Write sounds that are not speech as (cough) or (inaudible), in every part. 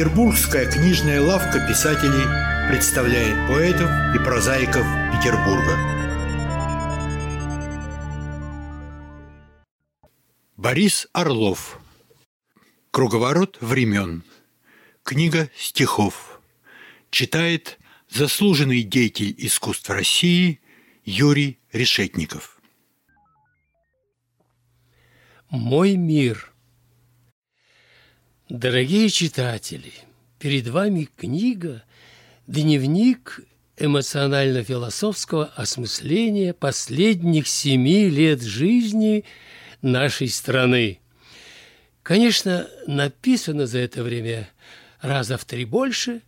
Петербургская книжная лавка писателей представляет поэтов и прозаиков Петербурга. Борис Орлов. Круговорот времен Книга стихов. Читает заслуженный деятель искусств России Юрий Решетников. Мой мир Дорогие читатели, перед вами книга «Дневник эмоционально-философского осмысления последних семи лет жизни нашей страны». Конечно, написано за это время раза в три больше,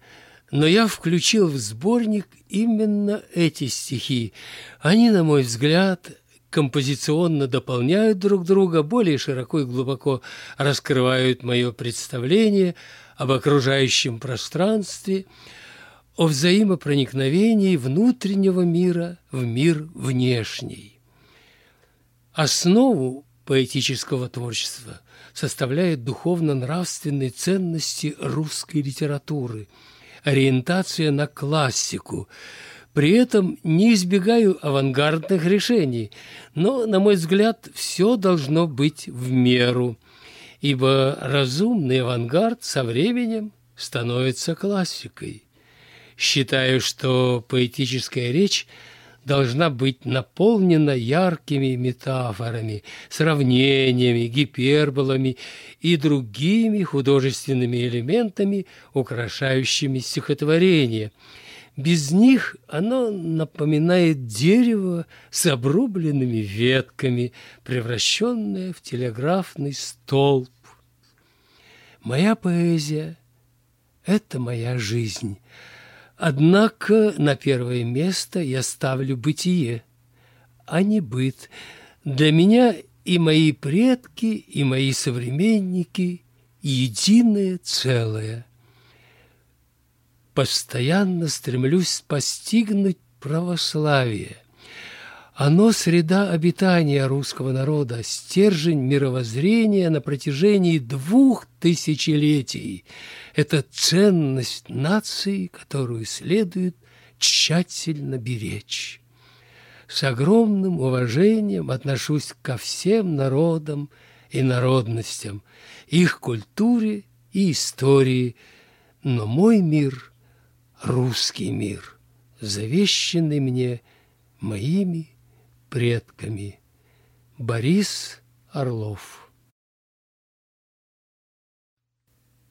но я включил в сборник именно эти стихи. Они, на мой взгляд, композиционно дополняют друг друга, более широко и глубоко раскрывают мое представление об окружающем пространстве, о взаимопроникновении внутреннего мира в мир внешний. Основу поэтического творчества составляет духовно-нравственные ценности русской литературы, ориентация на классику – при этом не избегаю авангардных решений, но, на мой взгляд, все должно быть в меру, ибо разумный авангард со временем становится классикой. Считаю, что поэтическая речь должна быть наполнена яркими метафорами, сравнениями, гиперболами и другими художественными элементами, украшающими стихотворение – без них оно напоминает дерево с обрубленными ветками, превращенное в телеграфный столб. Моя поэзия – это моя жизнь. Однако на первое место я ставлю бытие, а не быт. Для меня и мои предки, и мои современники – единое целое – постоянно стремлюсь постигнуть православие. Оно – среда обитания русского народа, стержень мировоззрения на протяжении двух тысячелетий. Это ценность нации, которую следует тщательно беречь. С огромным уважением отношусь ко всем народам и народностям, их культуре и истории, но мой мир – русский мир, завещанный мне моими предками. Борис Орлов.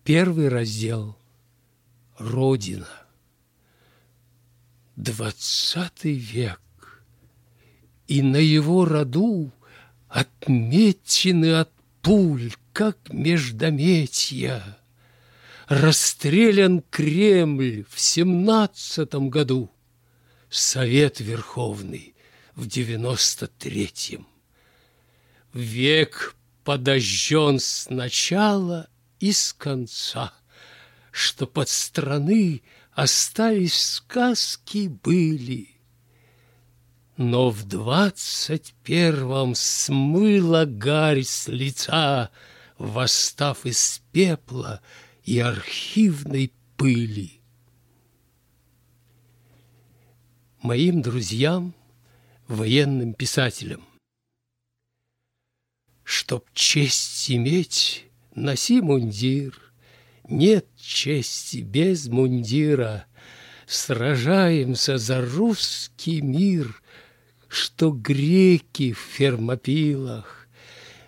Первый раздел. Родина. Двадцатый век. И на его роду Отметины от пуль, как междометья Расстрелян Кремль в семнадцатом году, Совет Верховный в девяносто третьем. Век подожжен сначала и с конца, Что под страны остались сказки были. Но в двадцать первом смыла гарь с лица, Восстав из пепла — и архивной пыли. Моим друзьям, военным писателям, Чтоб честь иметь, носи мундир, Нет чести без мундира, Сражаемся за русский мир, Что греки в фермопилах.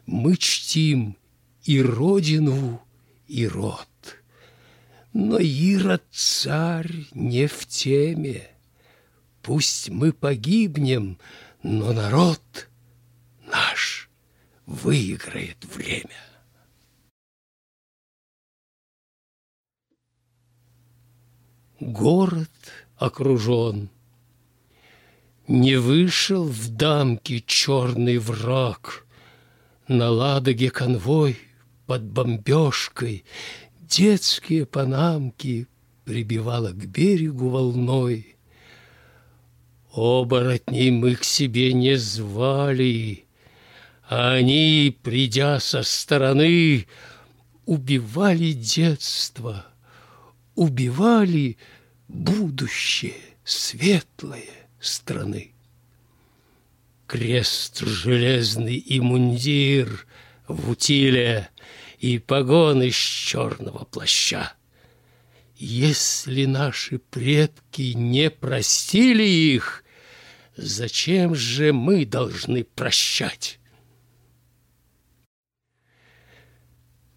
Мы чтим и родину, и род. Но Ирод царь не в теме. Пусть мы погибнем, но народ наш выиграет время. Город окружен. Не вышел в дамки черный враг. На Ладоге конвой под бомбежкой детские панамки прибивала к берегу волной. Оборотней мы к себе не звали, они, придя со стороны, убивали детство, убивали будущее светлое страны. Крест железный и мундир в утиле и погоны с черного плаща. Если наши предки не простили их, зачем же мы должны прощать?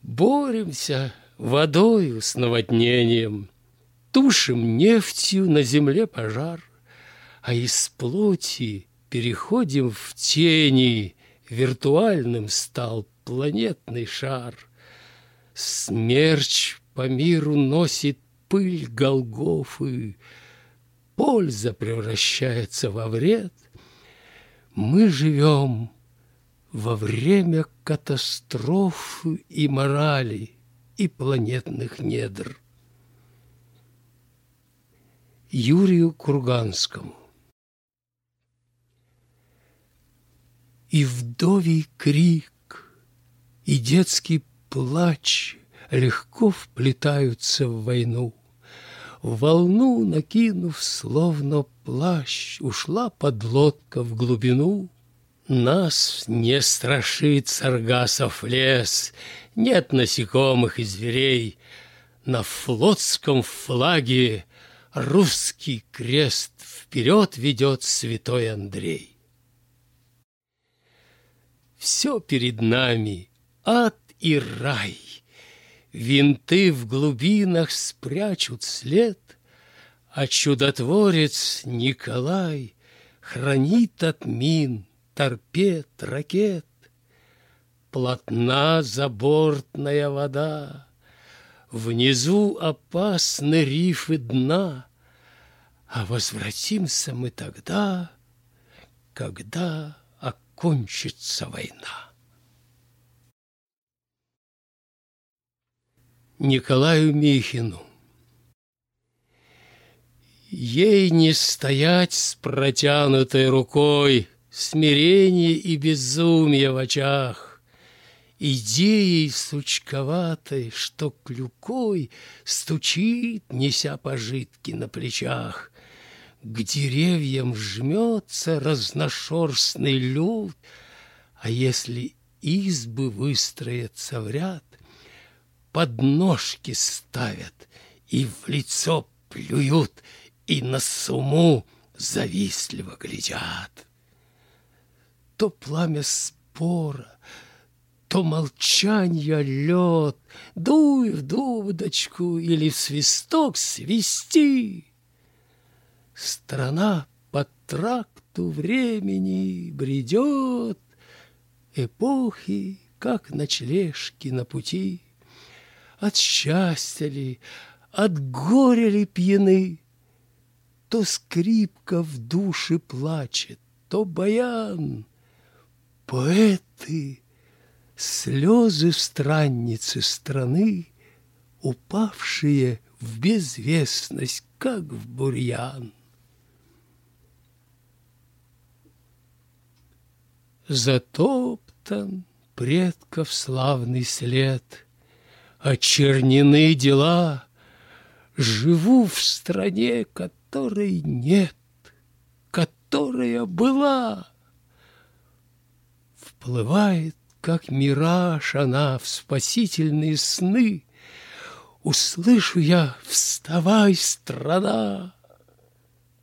Боремся водою с наводнением, Тушим нефтью на земле пожар, А из плоти переходим в тени, Виртуальным стал планетный шар. Смерч по миру носит пыль Голгофы, Польза превращается во вред. Мы живем во время катастрофы и морали и планетных недр. Юрию Курганскому И вдовий крик, и детский плач Легко вплетаются в войну. В волну, накинув, словно плащ, Ушла подлодка в глубину. Нас не страшит саргасов лес, Нет насекомых и зверей. На флотском флаге Русский крест Вперед ведет святой Андрей. Все перед нами ад и рай. Винты в глубинах спрячут след, А чудотворец Николай Хранит от мин торпед, ракет. Плотна забортная вода, Внизу опасны рифы дна, А возвратимся мы тогда, Когда окончится война. Николаю Михину Ей не стоять с протянутой рукой, Смирение и безумие в очах, Идеей сучковатой, что клюкой Стучит, неся пожитки на плечах. К деревьям жмется разношерстный люд, А если избы выстроятся в ряд, Подножки ставят и в лицо плюют, И на суму завистливо глядят то пламя спора, то молчанье лед, Дуй в дудочку или в свисток свисти. Страна по тракту времени бредет, Эпохи, как ночлежки на пути. От счастья ли, от горя ли пьяны, То скрипка в душе плачет, то баян — Поэты, слезы странницы страны, Упавшие в безвестность, как в бурьян. Затоптан предков славный след, Очернены дела, Живу в стране, которой нет, Которая была. Вплывает, как мираж, она в спасительные сны. Услышу я «Вставай, страна!»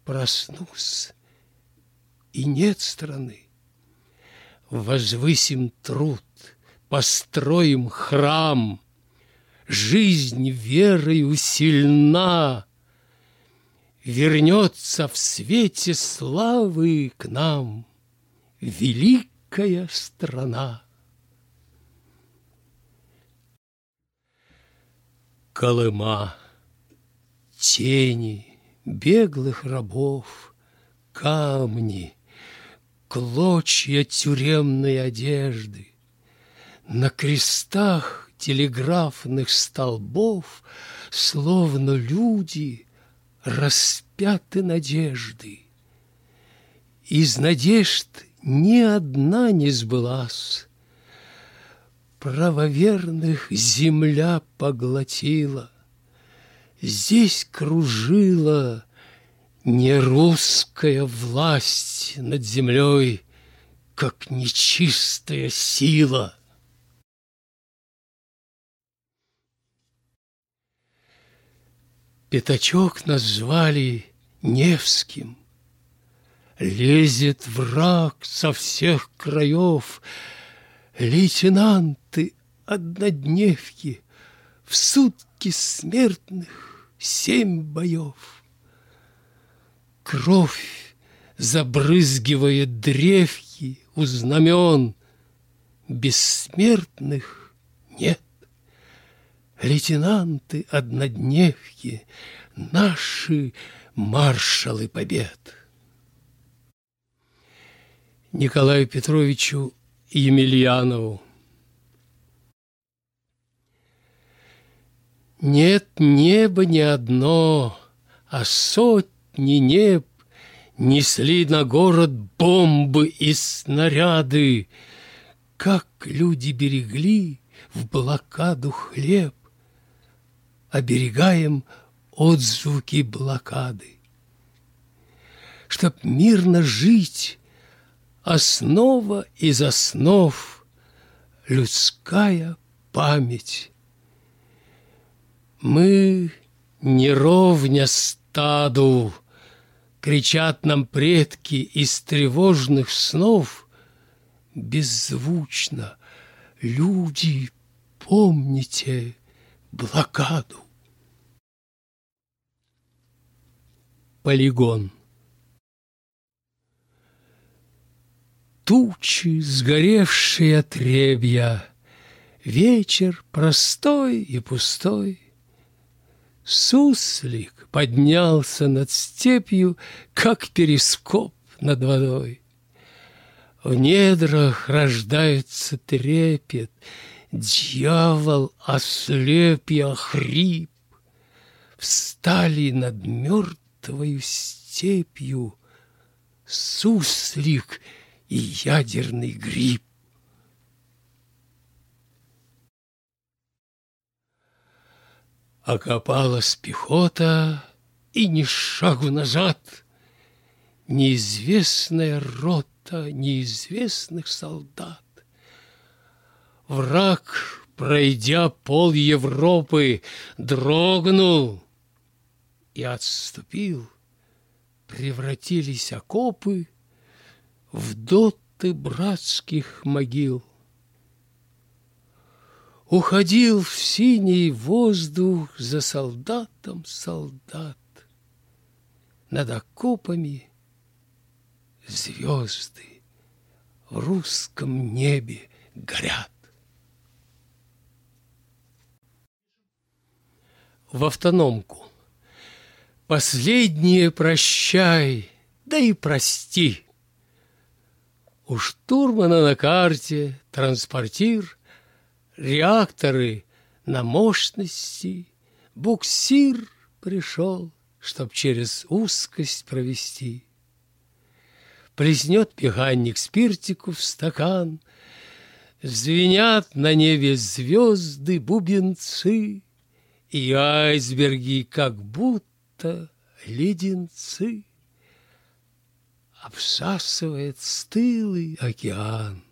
Проснусь, и нет страны. Возвысим труд, построим храм, Жизнь верою сильна, Вернется в свете славы к нам Велик великая страна. Колыма, тени беглых рабов, камни, клочья тюремной одежды, на крестах телеграфных столбов, словно люди, распяты надежды. Из надежд ни одна не сбылась. Правоверных земля поглотила, Здесь кружила не русская власть над землей, Как нечистая сила. Пятачок назвали Невским. Лезет враг со всех краев, Лейтенанты однодневки, В сутки смертных семь боев. Кровь забрызгивает древки у знамен, Бессмертных. Лейтенанты однодневки, Наши маршалы побед. Николаю Петровичу Емельянову Нет неба ни одно, а сотни неб Несли на город бомбы и снаряды, Как люди берегли в блокаду хлеб, Оберегаем отзвуки блокады. Чтоб мирно жить, основа из основ Людская память мы не ровня стаду, Кричат нам предки из тревожных снов. Беззвучно, люди, помните блокаду. Полигон Тучи, сгоревшие отребья, Вечер простой и пустой, Суслик поднялся над степью, как перископ над водой. В недрах рождается трепет, Дьявол ослепья хрип. Встали над мертвою степью Суслик и ядерный гриб. Окопалась пехота, и ни шагу назад. Неизвестная рота неизвестных солдат. Враг, пройдя пол Европы, дрогнул и отступил. Превратились окопы в доты братских могил. Уходил в синий воздух за солдатом солдат. Над окопами звезды в русском небе горят. В автономку. Последнее прощай, да и прости. У штурмана на карте транспортир — реакторы на мощности, буксир пришел, чтоб через узкость провести. Плеснет механик спиртику в стакан, Звенят на небе звезды, бубенцы, И айсберги, как будто леденцы, Обсасывает стылый океан.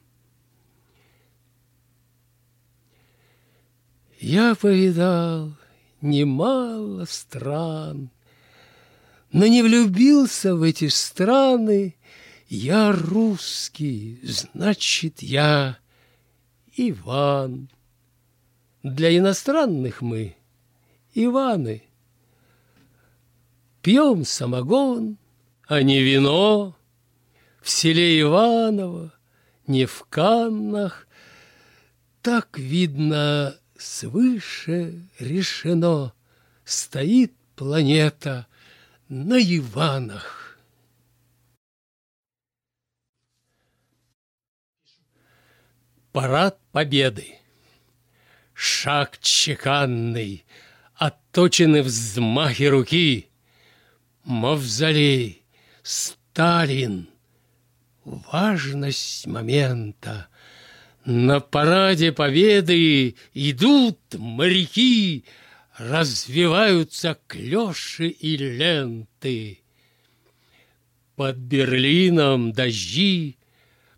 Я повидал немало стран, Но не влюбился в эти страны. Я русский, значит, я Иван. Для иностранных мы Иваны. Пьем самогон, а не вино. В селе Иваново, не в Каннах. Так видно свыше решено, Стоит планета на Иванах. Парад Победы. Шаг чеканный, отточены взмахи руки. Мавзолей, Сталин. Важность момента — на параде победы идут моряки, Развиваются клёши и ленты. Под Берлином дожди,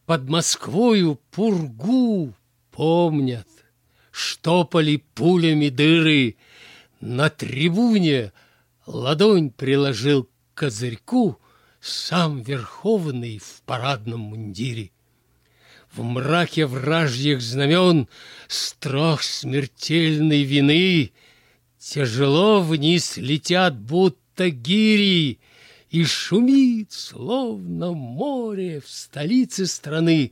Под Москвою пургу помнят, Штопали пулями дыры. На трибуне ладонь приложил к козырьку Сам Верховный в парадном мундире. В мраке вражьих знамен Страх смертельной вины Тяжело вниз летят, будто гири, И шумит, словно море в столице страны,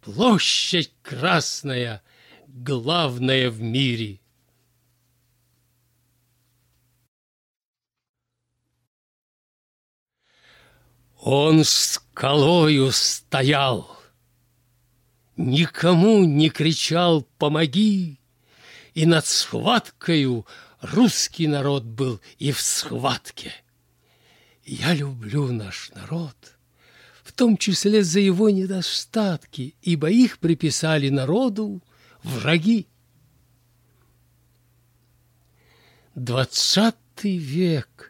Площадь красная, главная в мире. Он скалою стоял, Никому не кричал «помоги!» И над схваткою русский народ был и в схватке. Я люблю наш народ, в том числе за его недостатки, ибо их приписали народу враги. Двадцатый век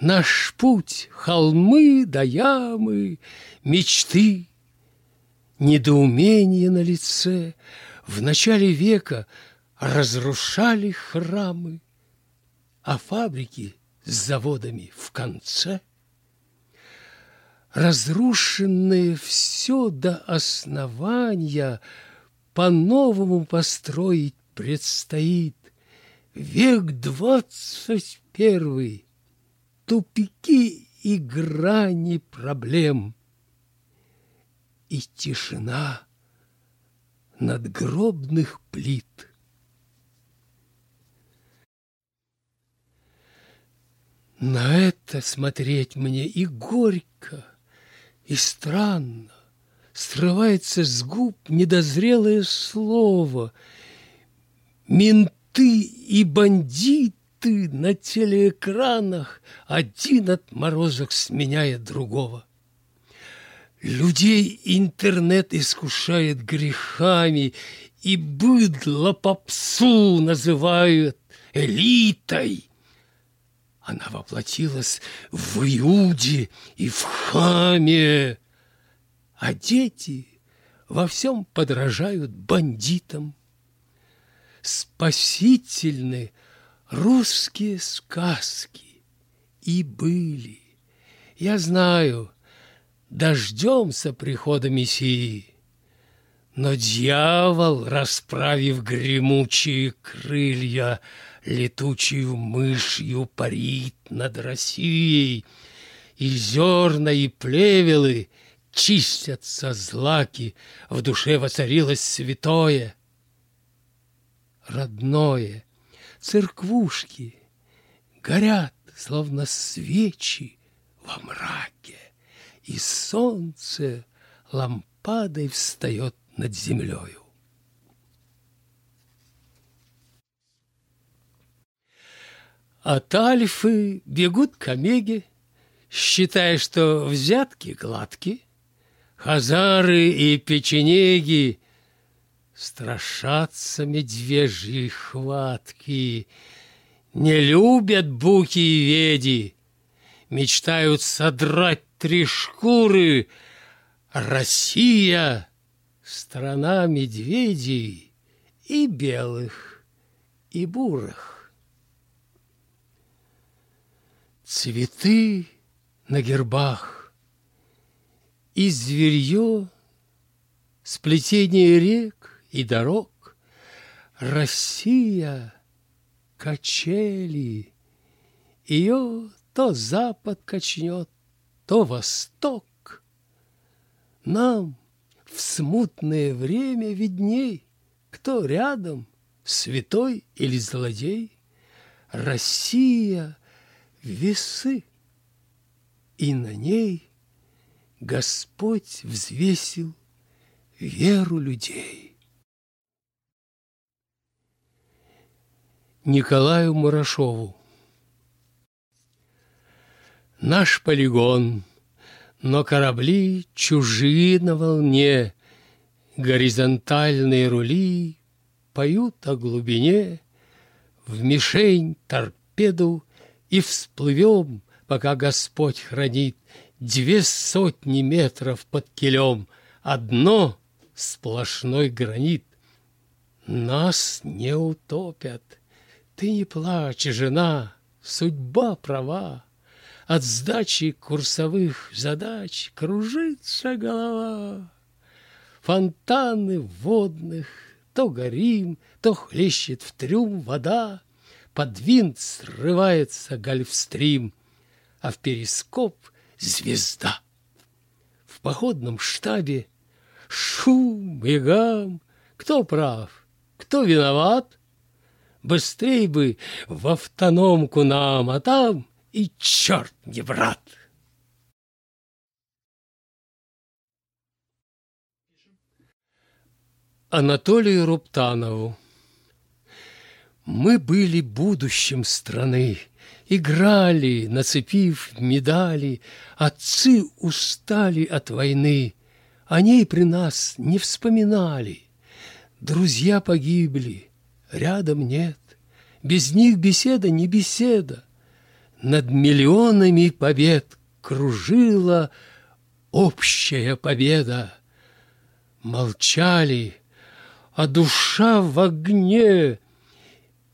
Наш путь — холмы да ямы, мечты, недоумение на лице. В начале века разрушали храмы, а фабрики с заводами в конце. Разрушенное все до основания по-новому построить предстоит. Век двадцать первый — тупики и грани проблем. И тишина надгробных плит. На это смотреть мне и горько, и странно. Срывается с губ недозрелое слово. Менты и бандиты ты на телеэкранах один отморозок сменяет другого. Людей интернет искушает грехами, и быдло попсу называют элитой. Она воплотилась в Иуде и в Хаме, а дети во всем подражают бандитам. Спасительны – русские сказки и были. Я знаю, дождемся прихода Мессии. Но дьявол, расправив гремучие крылья, Летучую мышью парит над Россией, И зерна и плевелы чистятся злаки, В душе воцарилось святое, родное, церквушки горят, словно свечи во мраке, и солнце лампадой встает над землею. От Альфы бегут к Омеге, считая, что взятки гладки, хазары и печенеги Страшатся медвежьи хватки, Не любят буки и веди, Мечтают содрать три шкуры. Россия — страна медведей И белых, и бурых. Цветы на гербах И зверье, сплетение рек, и дорог. Россия — качели, ее то запад качнет, то восток. Нам в смутное время видней, кто рядом, святой или злодей. Россия — весы, и на ней Господь взвесил веру людей. Николаю Мурашову. Наш полигон, но корабли чужие на волне, Горизонтальные рули поют о глубине, в мишень торпеду и всплывем, пока Господь хранит две сотни метров под килем, одно сплошной гранит. Нас не утопят. Ты не плачь, жена, судьба права. От сдачи курсовых задач кружится голова. Фонтаны водных, то горим, то хлещет в трюм вода, Под винт срывается гольфстрим, А в перископ звезда. В походном штабе шум и. Кто прав, кто виноват? Быстрей бы в автономку нам, а там и черт не брат. Анатолию Руптанову Мы были будущим страны, Играли, нацепив медали, Отцы устали от войны, О ней при нас не вспоминали. Друзья погибли, рядом нет, Без них беседа не беседа. Над миллионами побед кружила общая победа. Молчали, а душа в огне,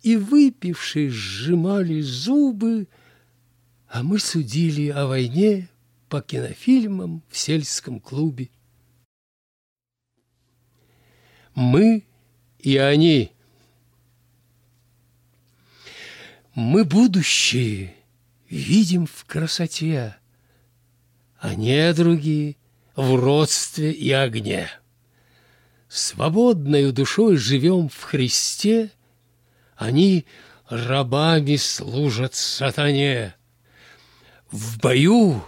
И выпившие сжимали зубы, А мы судили о войне По кинофильмам в сельском клубе. Мы и они. Мы будущее видим в красоте, А недруги в родстве и огне. Свободною душой живем в Христе, Они рабами служат сатане. В бою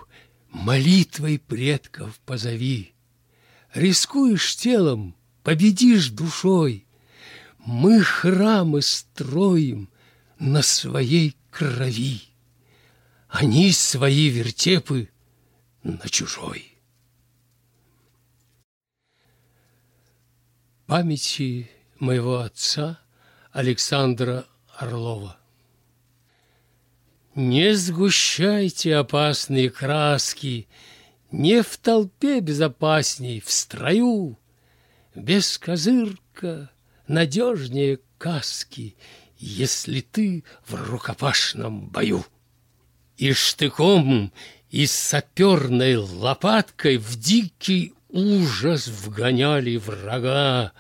молитвой предков позови. Рискуешь телом, победишь душой. Мы храмы строим на своей крови. Они свои вертепы на чужой. памяти моего отца Александра Орлова. Не сгущайте опасные краски, Не в толпе безопасней, в строю, Без козырка надежнее каски, Если ты в рукопашном бою. И штыком, и саперной лопаткой В дикий ужас вгоняли врага.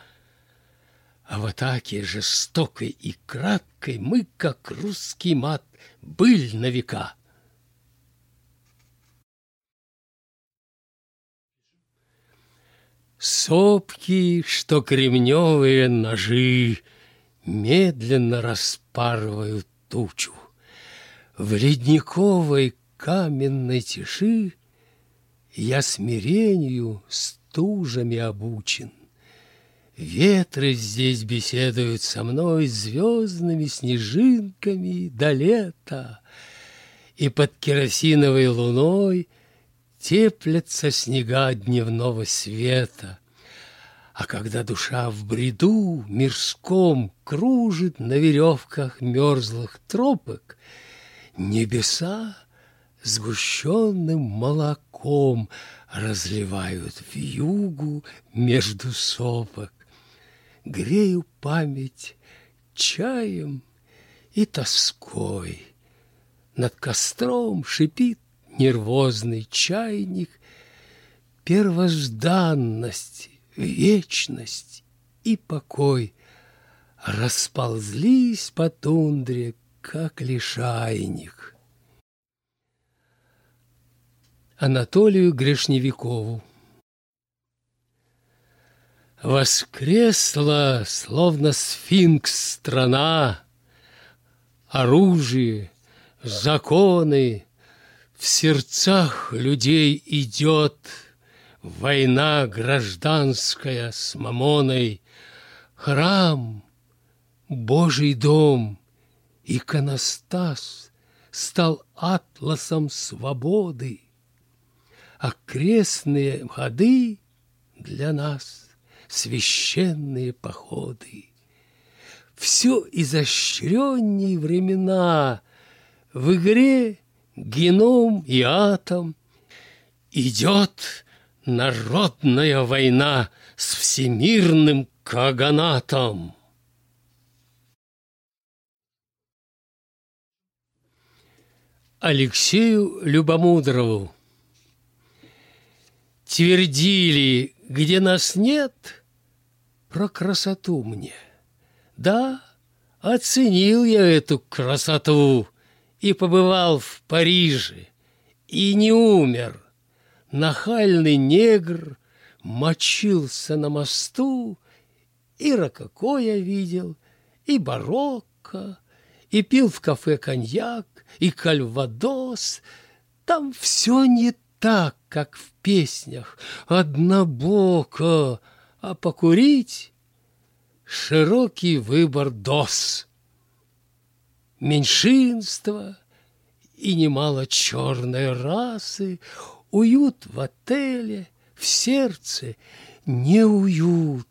А в атаке жестокой и краткой Мы, как русский мат, быль на века. Сопки, что кремневые ножи, Медленно распарывают тучу. В ледниковой каменной тиши я смирению стужами обучен. Ветры здесь беседуют со мной Звездными снежинками до лета, И под керосиновой луной Теплятся снега дневного света. А когда душа в бреду мирском Кружит на веревках мерзлых тропок, Небеса сгущенным молоком разливают в югу между сопок. Грею память чаем и тоской. Над костром шипит нервозный чайник, Первозданность, вечность и покой Расползлись по тундре, как лишайник. Анатолию Грешневикову. Воскресла, словно сфинкс, страна, Оружие, законы, В сердцах людей идет Война гражданская с мамоной, Храм, Божий дом, иконостас Стал атласом свободы, окрестные ходы для нас священные походы. все изощреннее времена. В игре геном и атом идет народная война с всемирным каганатом. Алексею Любомудрову Твердили, где нас нет, про красоту мне. Да, оценил я эту красоту и побывал в Париже, и не умер. Нахальный негр мочился на мосту, и рококо я видел, и барокко, и пил в кафе коньяк, и кальвадос. Там все не так, как в песнях, однобоко, а покурить широкий выбор доз. Меньшинство и немало черной расы, уют в отеле, в сердце неуют.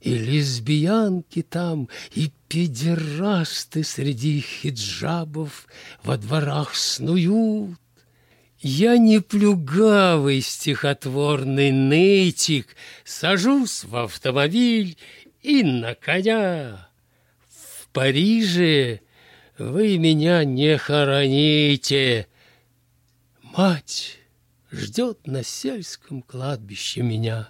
И лесбиянки там, и педерасты среди хиджабов во дворах снуют. Я не плюгавый стихотворный нытик, Сажусь в автомобиль и на коня. В Париже вы меня не хороните. Мать ждет на сельском кладбище меня.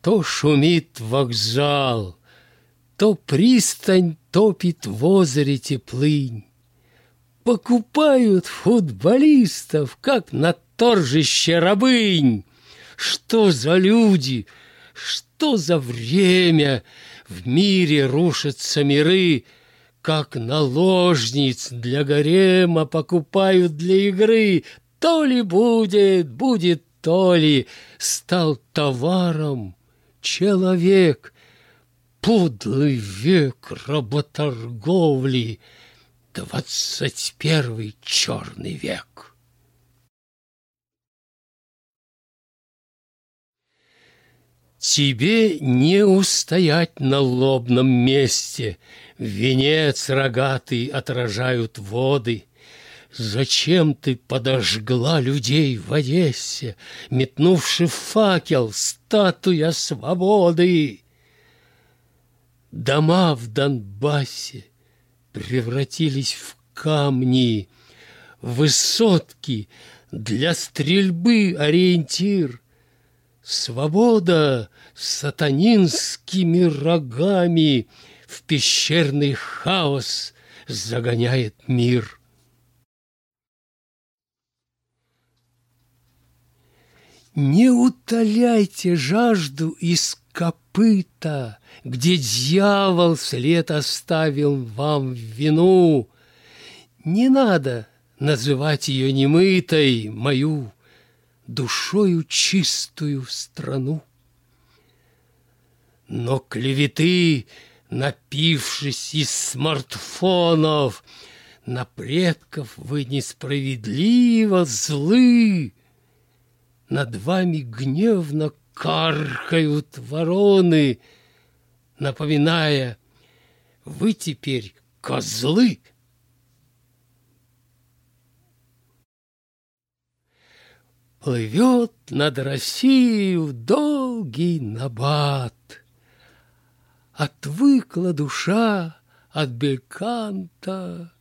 То шумит вокзал, То пристань топит в озере теплынь покупают футболистов, как на торжище рабынь. Что за люди, что за время в мире рушатся миры, как наложниц для гарема покупают для игры. То ли будет, будет то ли, стал товаром человек, подлый век работорговли — двадцать первый черный век. Тебе не устоять на лобном месте, Венец рогатый отражают воды. Зачем ты подожгла людей в Одессе, Метнувши факел, статуя свободы? Дома в Донбассе превратились в камни, высотки для стрельбы ориентир. Свобода сатанинскими рогами в пещерный хаос загоняет мир. Не утоляйте жажду из копыта, Где дьявол след оставил вам вину. Не надо называть ее немытой, мою Душою чистую страну. Но клеветы, напившись из смартфонов, На предков вы несправедливо злы, Над вами гневно каркают вороны, напоминая, вы теперь козлы. Плывет над Россией долгий набат. Отвыкла душа от бельканта,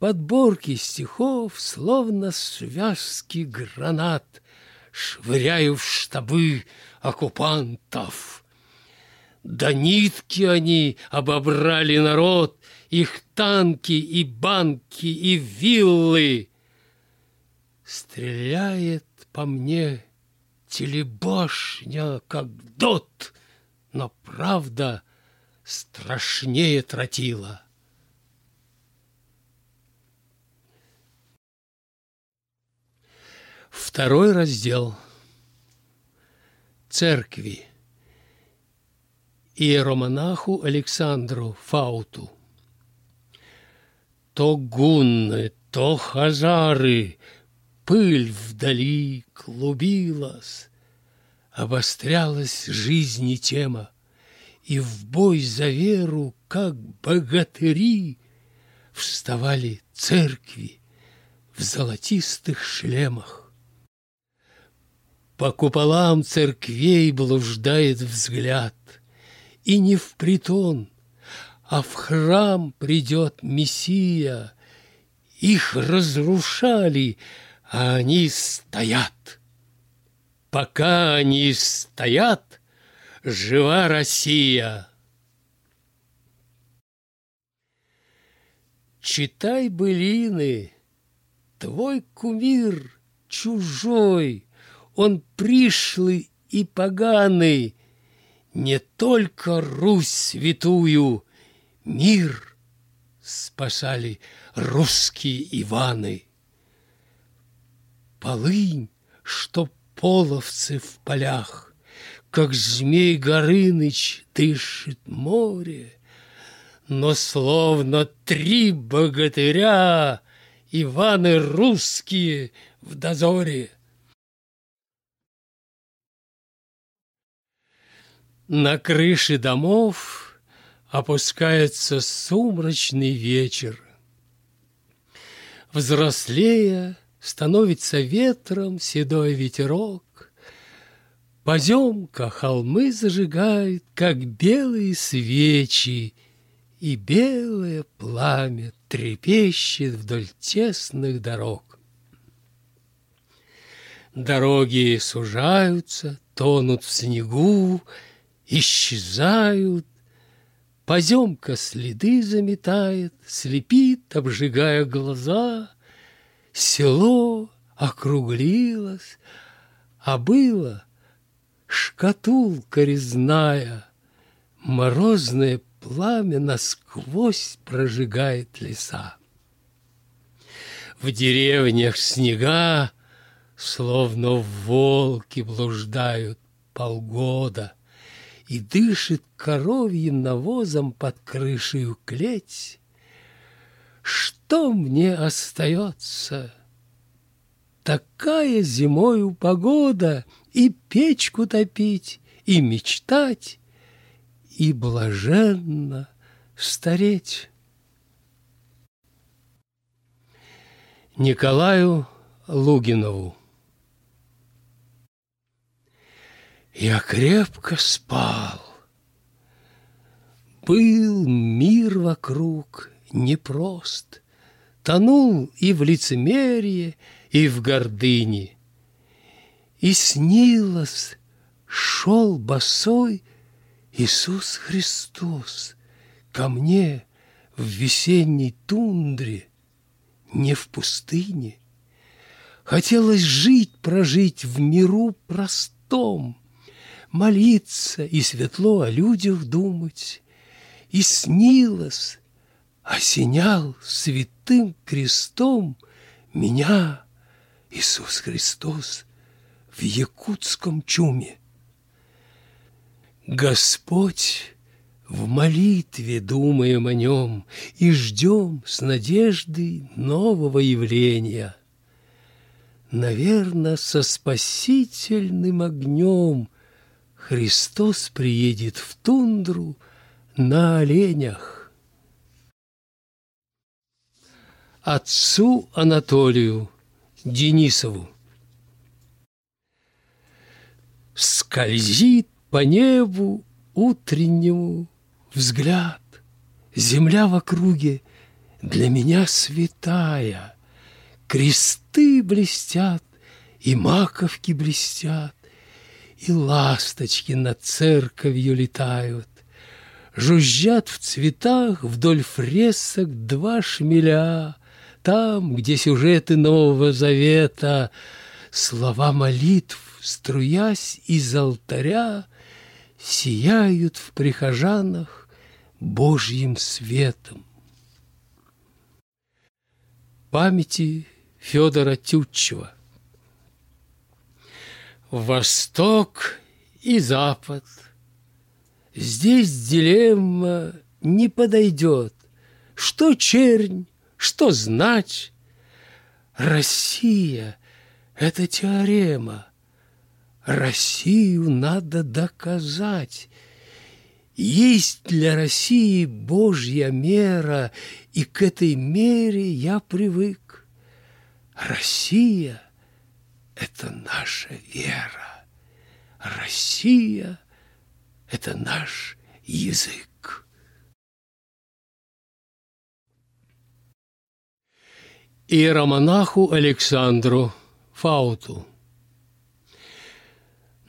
Подборки стихов, словно связки гранат, Швыряю в штабы оккупантов. До нитки они обобрали народ, Их танки и банки и виллы. Стреляет по мне телебашня, как дот, Но правда страшнее тротила. Второй раздел – церкви. Иеромонаху Александру Фауту. То гунны, то хазары, пыль вдали клубилась, обострялась жизни тема, И в бой за веру, как богатыри, Вставали церкви в золотистых шлемах. По куполам церквей блуждает взгляд, И не в притон, а в храм придет Мессия. Их разрушали, а они стоят. Пока они стоят, жива Россия. Читай былины, твой кумир чужой, он пришлый и поганый, не только Русь святую, мир спасали русские Иваны. Полынь, что половцы в полях, Как змей Горыныч дышит море, Но словно три богатыря Иваны русские в дозоре. На крыше домов опускается сумрачный вечер. Взрослея, Становится ветром седой ветерок. Поземка холмы зажигает, как белые свечи, И белое пламя трепещет вдоль тесных дорог. Дороги сужаются, тонут в снегу, исчезают. Поземка следы заметает, слепит, обжигая глаза — Село округлилось, а было шкатулка резная, Морозное пламя насквозь прожигает леса. В деревнях снега, словно волки, блуждают полгода, И дышит коровьим навозом под крышей клеть, что мне остается? Такая зимою погода И печку топить, и мечтать, И блаженно стареть. Николаю Лугинову Я крепко спал. Был мир вокруг, непрост, Тонул и в лицемерие, и в гордыне. И снилось, шел босой Иисус Христос ко мне в весенней тундре, не в пустыне. Хотелось жить, прожить в миру простом, молиться и светло о людях думать. И снилось, осенял святым крестом меня Иисус Христос в якутском чуме. Господь в молитве думаем о нем и ждем с надеждой нового явления. Наверно, со спасительным огнем Христос приедет в тундру на оленях. отцу Анатолию Денисову. Скользит по небу утреннему взгляд, Земля в округе для меня святая, Кресты блестят, и маковки блестят, И ласточки над церковью летают. Жужжат в цветах вдоль фресок два шмеля, там, где сюжеты Нового Завета, слова молитв, струясь из алтаря, сияют в прихожанах Божьим светом. Памяти Федора Тютчева Восток и Запад. Здесь дилемма не подойдет. Что чернь, что знать? Россия — это теорема. Россию надо доказать. Есть для России Божья мера, и к этой мере я привык. Россия — это наша вера. Россия — это наш язык. Иеромонаху Александру Фауту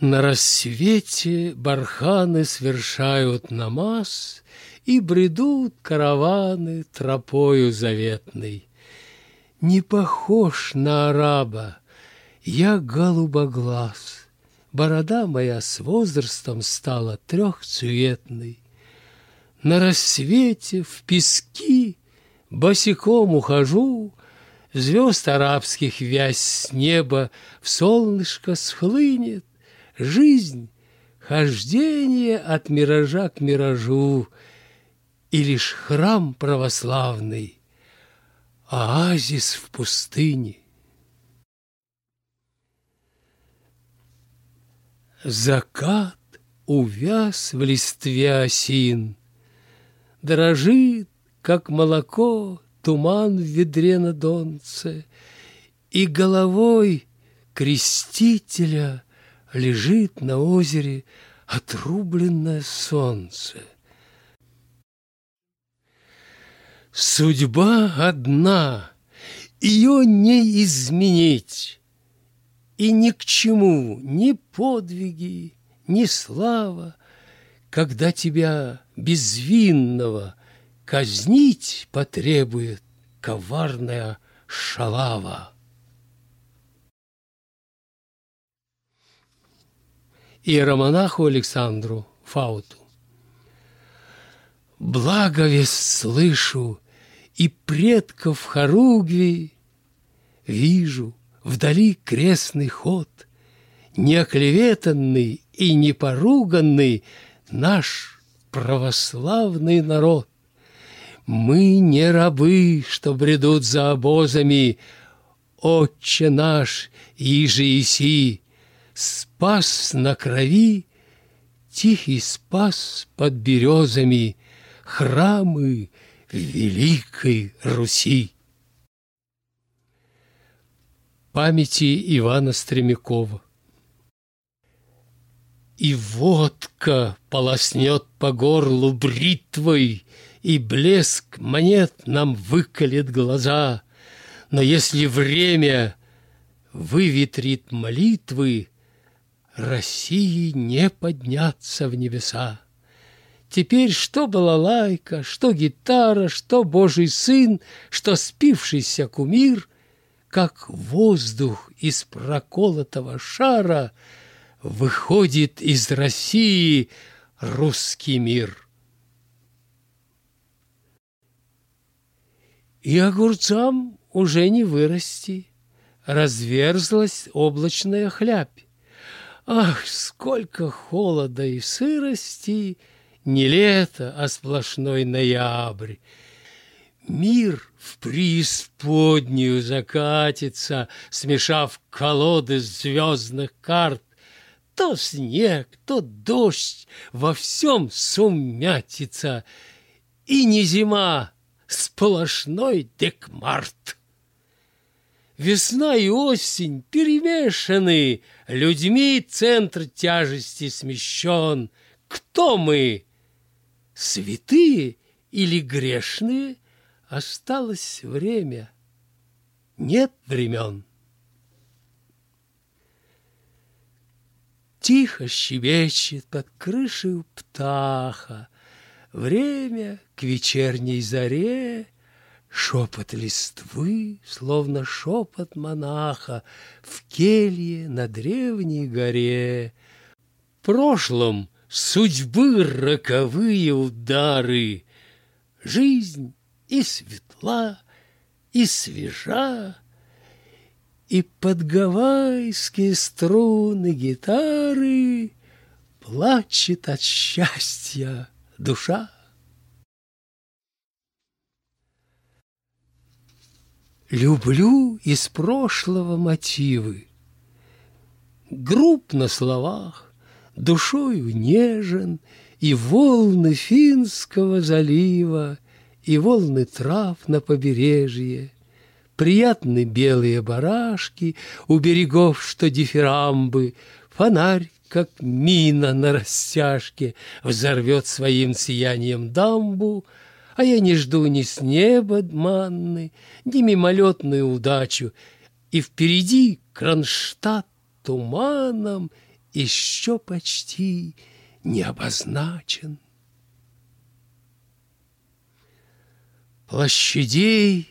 на рассвете барханы свершают намаз, И бредут караваны тропою заветной. Не похож на араба, я голубоглаз, Борода моя с возрастом стала трехцветной. На рассвете в пески босиком ухожу, Звезд арабских вязь с неба в солнышко схлынет, Жизнь — хождение от миража к миражу, И лишь храм православный — оазис в пустыне. Закат увяз в листве осин, Дрожит, как молоко, туман в ведре на донце, И головой крестителя — лежит на озере отрубленное солнце. Судьба одна, ее не изменить, И ни к чему ни подвиги, ни слава, Когда тебя безвинного казнить потребует коварная шалава. Иеромонаху Александру Фауту. Благовест слышу и предков хоругви вижу вдали крестный ход, неоклеветанный и непоруганный наш православный народ. Мы не рабы, что бредут за обозами, Отче наш, иже иси, Спас на крови, тихий спас под березами Храмы Великой Руси. Памяти Ивана Стремякова И водка полоснет по горлу бритвой, И блеск монет нам выколет глаза. Но если время выветрит молитвы, России не подняться в небеса. Теперь что балалайка, что гитара, что Божий сын, что спившийся кумир, как воздух из проколотого шара выходит из России русский мир. И огурцам уже не вырасти, разверзлась облачная хлябь. Ах, сколько холода и сырости! Не лето, а сплошной ноябрь. Мир в преисподнюю закатится, Смешав колоды звездных карт. То снег, то дождь, во всем сумятится, И не зима, сплошной декмарт. Весна и осень перемешаны, Людьми центр тяжести смещен. Кто мы? Святые или грешные? Осталось время. Нет времен. Тихо щебечет под крышей птаха. Время к вечерней заре — Шепот листвы, словно шепот монаха В келье на древней горе. Прошлом судьбы роковые удары, Жизнь и светла, и свежа, И под гавайские струны гитары Плачет от счастья душа. Люблю из прошлого мотивы. груб на словах, душою нежен, и волны Финского залива, и волны трав на побережье, приятны белые барашки у берегов, что дифирамбы, фонарь, как мина на растяжке, взорвет своим сиянием дамбу, а я не жду ни с неба манны, ни мимолетную удачу, и впереди Кронштадт туманом еще почти не обозначен. Площадей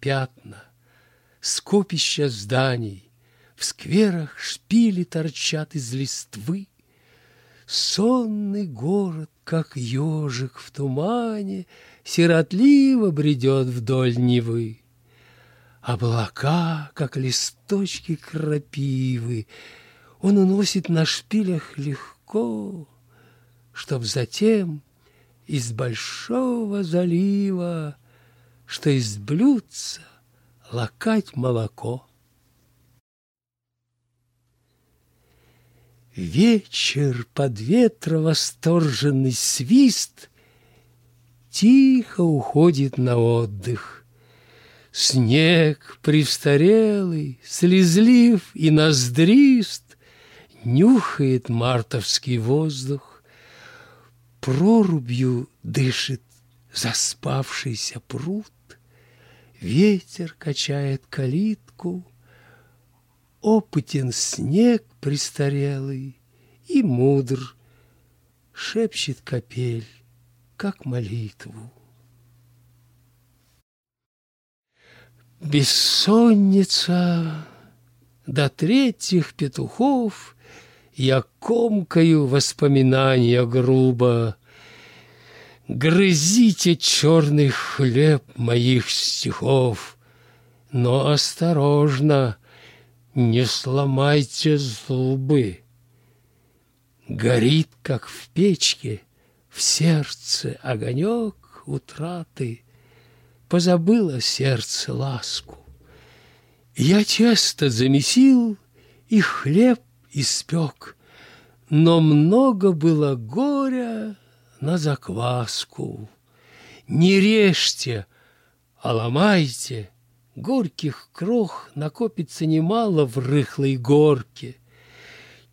пятна, скопища зданий, В скверах шпили торчат из листвы. Сонный город, как ежик в тумане, Сиротливо бредет вдоль Невы. Облака, как листочки крапивы, Он уносит на шпилях легко, Чтоб затем из большого залива, Что из блюдца лакать молоко. Вечер под ветра восторженный свист Тихо уходит на отдых. Снег престарелый, слезлив и ноздрист, Нюхает мартовский воздух прорубью дышит заспавшийся пруд, Ветер качает калитку, Опытен снег престарелый и мудр, Шепчет капель, как молитву. Бессонница до третьих петухов Я комкаю воспоминания грубо, Грызите черный хлеб моих стихов, Но осторожно, не сломайте зубы. Горит, как в печке, в сердце огонек утраты, Позабыло сердце ласку. Я часто замесил и хлеб испек, Но много было горя, на закваску. Не режьте, а ломайте, горьких крох накопится немало в рыхлой горке.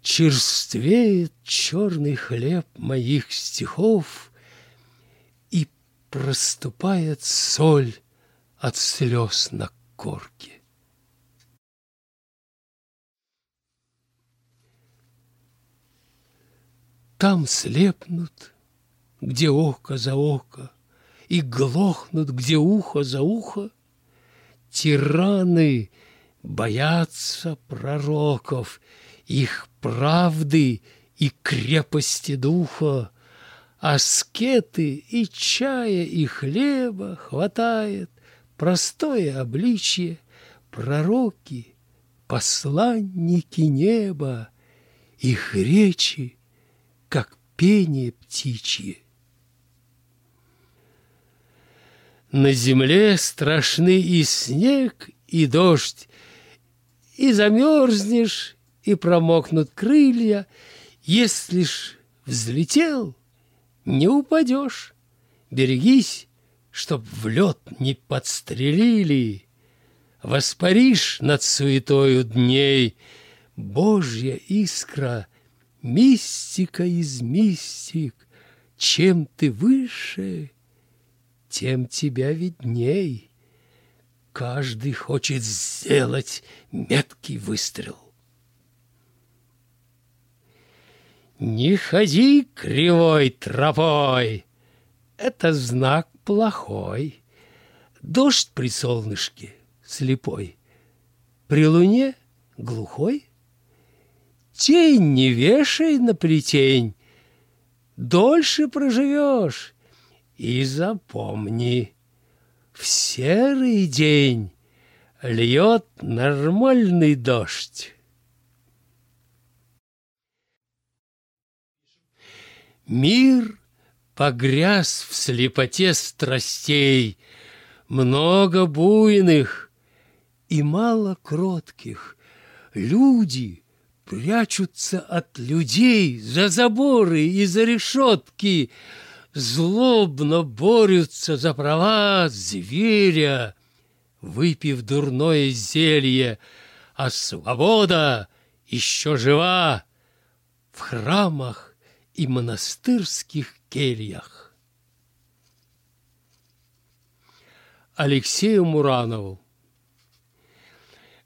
Черствеет черный хлеб моих стихов, И проступает соль от слез на корке. Там слепнут где око за око, И глохнут, где ухо за ухо. Тираны боятся пророков, Их правды и крепости духа, Аскеты и чая, и хлеба хватает, Простое обличье, пророки, посланники неба, Их речи, как пение птичье. На земле страшны и снег, и дождь, И замерзнешь, и промокнут крылья, Если ж взлетел, не упадешь. Берегись, чтоб в лед не подстрелили. Воспаришь над суетою дней, Божья искра, мистика из мистик, Чем ты выше, тем тебя видней. Каждый хочет сделать меткий выстрел. Не ходи кривой тропой, это знак плохой. Дождь при солнышке слепой, при луне глухой. Тень не вешай на плетень, дольше проживешь, и запомни, в серый день льет нормальный дождь. Мир погряз в слепоте страстей, Много буйных и мало кротких. Люди прячутся от людей за заборы и за решетки, злобно борются за права зверя, выпив дурное зелье, а свобода еще жива в храмах и монастырских кельях. Алексею Муранову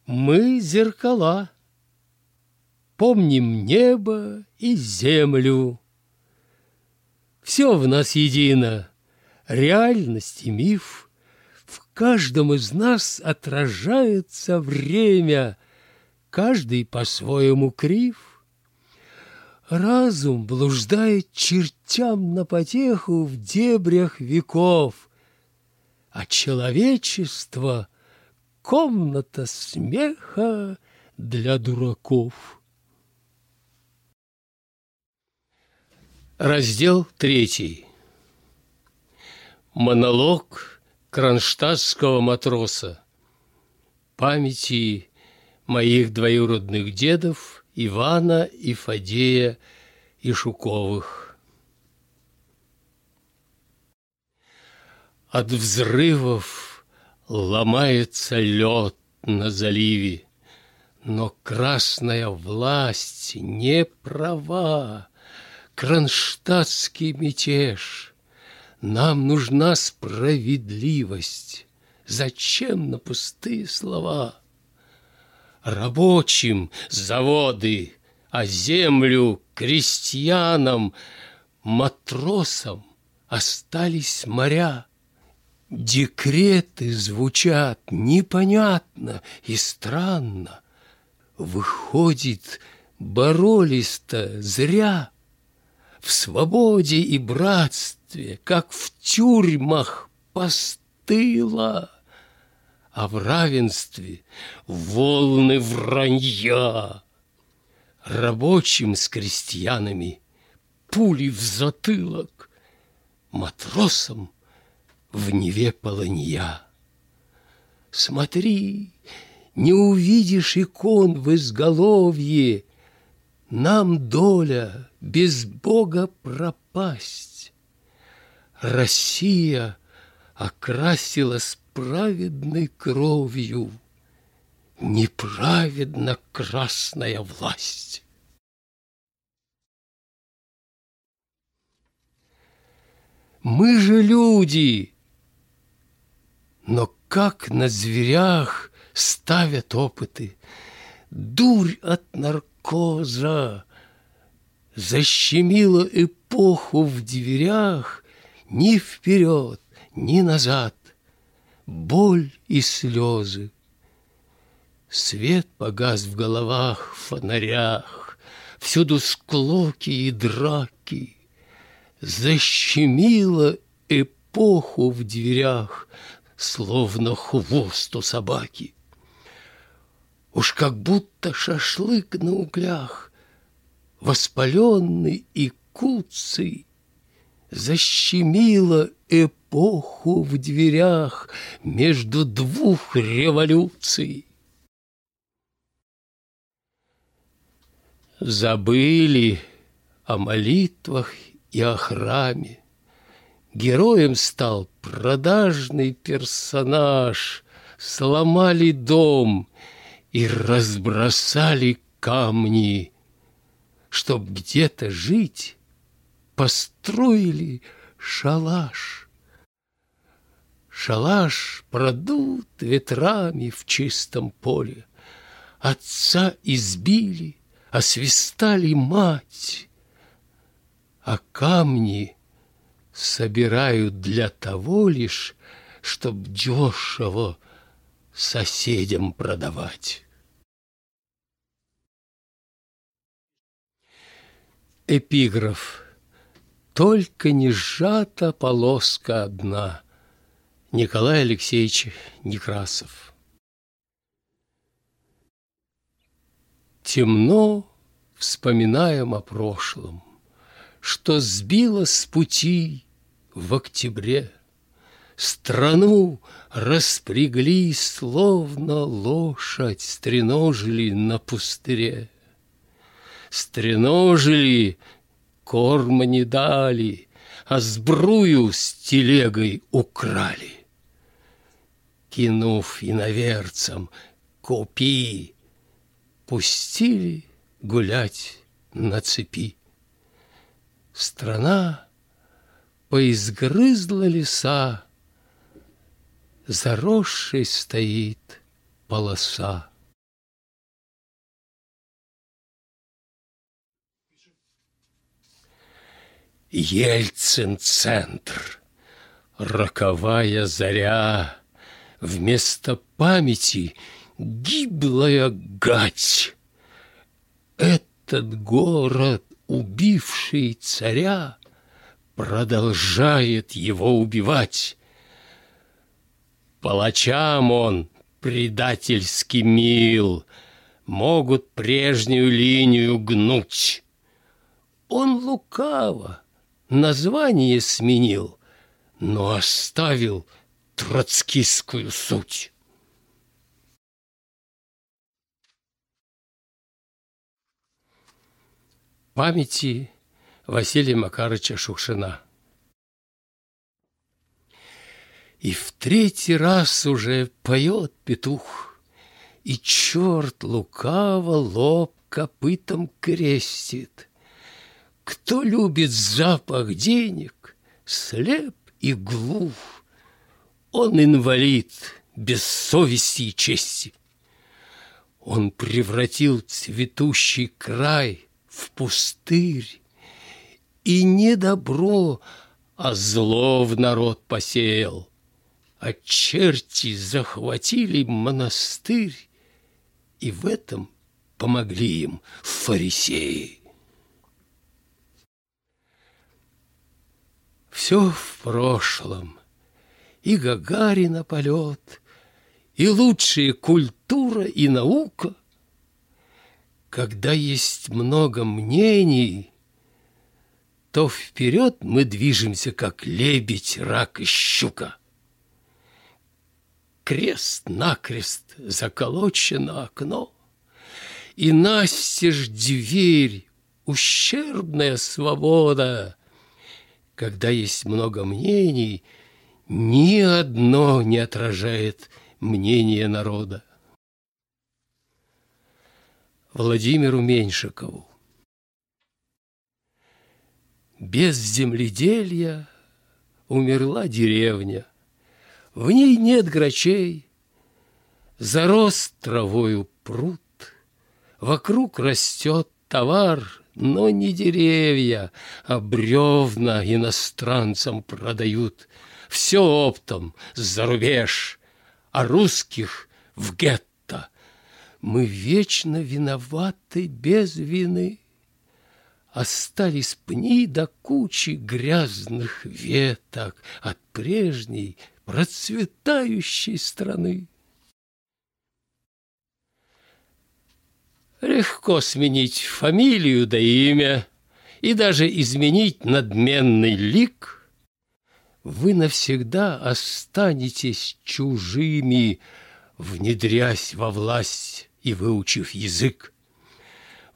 Мы зеркала, помним небо и землю. Все в нас едино, реальность и миф. В каждом из нас отражается время, каждый по-своему крив. Разум блуждает чертям на потеху в дебрях веков, а человечество — комната смеха для дураков. Раздел третий. Монолог кронштадтского матроса. Памяти моих двоюродных дедов Ивана и Фадея Ишуковых. От взрывов ломается лед на заливе, но красная власть не права кронштадтский мятеж. Нам нужна справедливость. Зачем на пустые слова? Рабочим заводы, а землю крестьянам, матросам остались моря. Декреты звучат непонятно и странно. Выходит, боролись-то зря в свободе и братстве, как в тюрьмах постыла, а в равенстве волны вранья. Рабочим с крестьянами пули в затылок, матросам в Неве полынья. Смотри, не увидишь икон в изголовье, нам доля без Бога пропасть. Россия окрасилась праведной кровью, неправедно красная власть. Мы же люди, но как на зверях ставят опыты, дурь от наркоза, защемило эпоху в дверях Ни вперед, ни назад, боль и слезы. Свет погас в головах, в фонарях, Всюду склоки и драки. Защемило эпоху в дверях, Словно хвост у собаки. Уж как будто шашлык на углях, воспаленный и куцый, Защемило эпоху в дверях Между двух революций. Забыли о молитвах и о храме. Героем стал продажный персонаж. Сломали дом и разбросали камни чтоб где-то жить, построили шалаш. Шалаш продут ветрами в чистом поле. Отца избили, освистали мать, А камни собирают для того лишь, Чтоб дешево соседям продавать. Эпиграф. Только не сжата полоска одна. Николай Алексеевич Некрасов. Темно вспоминаем о прошлом, Что сбило с пути в октябре. Страну распрягли, словно лошадь, Стреножили на пустыре. Стреножили, корма не дали, а сбрую с телегой украли. Кинув иноверцам копи, пустили гулять на цепи. Страна поизгрызла леса, заросшей стоит полоса. Ельцин-центр, роковая заря, Вместо памяти гиблая гать. Этот город, убивший царя, Продолжает его убивать. Палачам он предательски мил, Могут прежнюю линию гнуть. Он лукаво название сменил, Но оставил троцкистскую суть. Памяти Василия Макарыча Шукшина. И в третий раз уже поет петух, И черт лукаво лоб копытом крестит. Кто любит запах денег, слеп и глух. Он инвалид без совести и чести. Он превратил цветущий край в пустырь, И не добро, а зло в народ посеял. А черти захватили монастырь, И в этом помогли им фарисеи. Все в прошлом. И Гагарина полет, и лучшая культура и наука. Когда есть много мнений, то вперед мы движемся, как лебедь, рак и щука. Крест-накрест заколочено окно, И настежь дверь, ущербная свобода, когда есть много мнений, ни одно не отражает мнение народа. Владимиру Меньшикову. Без земледелья умерла деревня, В ней нет грачей, зарос травою пруд, Вокруг растет товар но не деревья, а бревна иностранцам продают. Все оптом, за рубеж, а русских в гетто. Мы вечно виноваты без вины. Остались пни до кучи грязных веток От прежней процветающей страны. Легко сменить фамилию да имя и даже изменить надменный лик. Вы навсегда останетесь чужими, внедрясь во власть и выучив язык.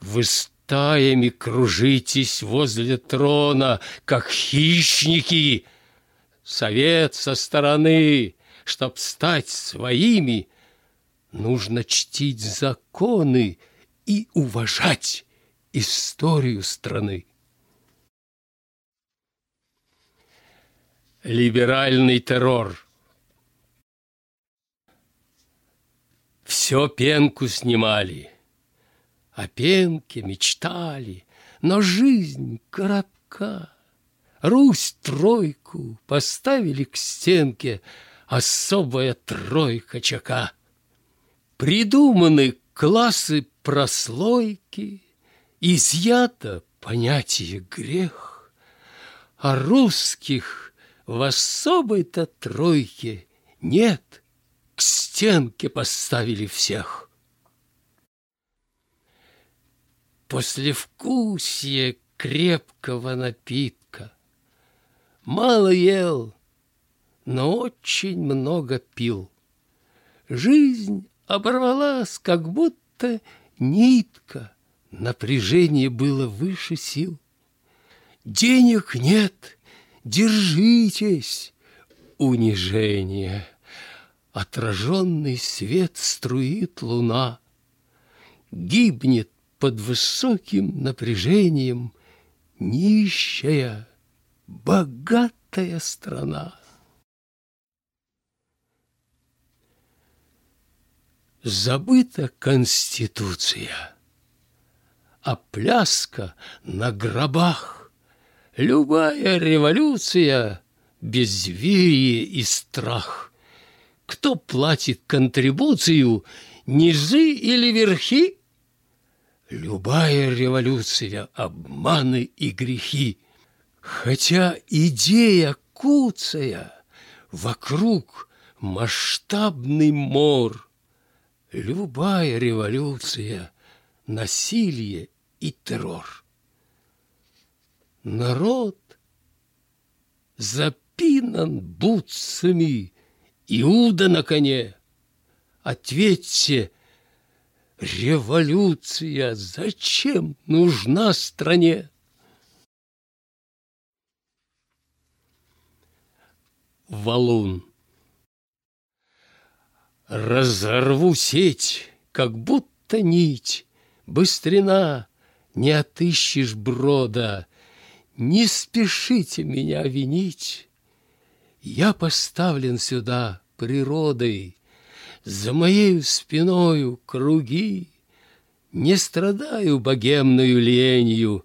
Вы стаями кружитесь возле трона, как хищники. Совет со стороны, чтоб стать своими, нужно чтить законы, и уважать историю страны. Либеральный террор. Все пенку снимали, о пенке мечтали, но жизнь коротка. Русь тройку поставили к стенке, особая тройка чака. Придуманы классы прослойки, изъято понятие грех, а русских в особой-то тройке нет, к стенке поставили всех. После вкусия крепкого напитка мало ел, но очень много пил. Жизнь оборвалась, как будто нитка напряжение было выше сил. Денег нет, держитесь, унижение. Отраженный свет струит луна, Гибнет под высоким напряжением Нищая, богатая страна. Забыта Конституция, а пляска на гробах. Любая революция — безверие и страх. Кто платит контрибуцию, низы или верхи? Любая революция — обманы и грехи. Хотя идея куцая, вокруг масштабный мор. Любая революция — насилие и террор. Народ запинан бутсами, Иуда на коне. Ответьте, революция зачем нужна стране? Валун Разорву сеть, как будто нить, Быстрена, не отыщешь брода, Не спешите меня винить. Я поставлен сюда природой, За моею спиною круги, Не страдаю богемную ленью,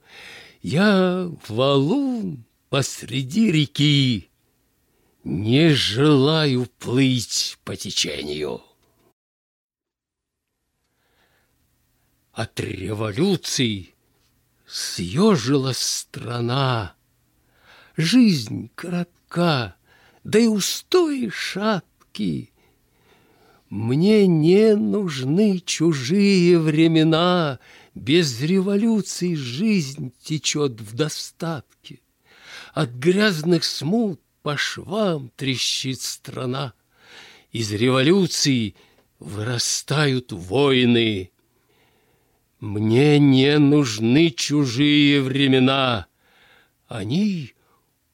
Я валун посреди реки, Не желаю плыть по течению. От революций съежилась страна, Жизнь коротка, да и устои шатки. Мне не нужны чужие времена, Без революции жизнь течет в достатке. От грязных смут по швам трещит страна. Из революции вырастают воины. Мне не нужны чужие времена. Они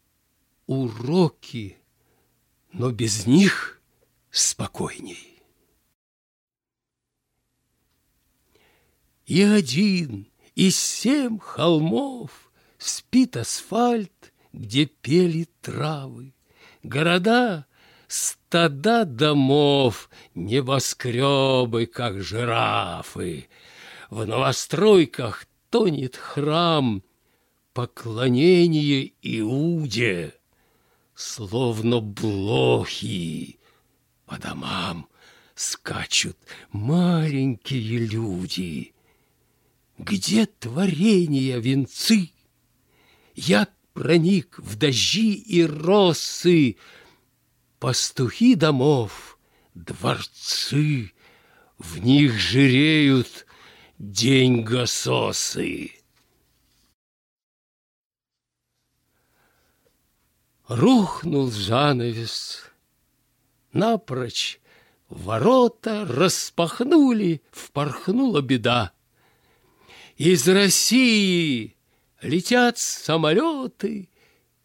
— уроки но без них спокойней. И один из семь холмов Спит асфальт, где пели травы, Города, стада домов, Небоскребы, как жирафы. В новостройках тонет храм, Поклонение Иуде — словно блохи. По домам скачут маленькие люди. Где творения венцы? Я проник в дожди и росы, Пастухи домов, дворцы, В них жиреют деньгососы. Рухнул занавес. Напрочь ворота распахнули, впорхнула беда. Из России летят самолеты,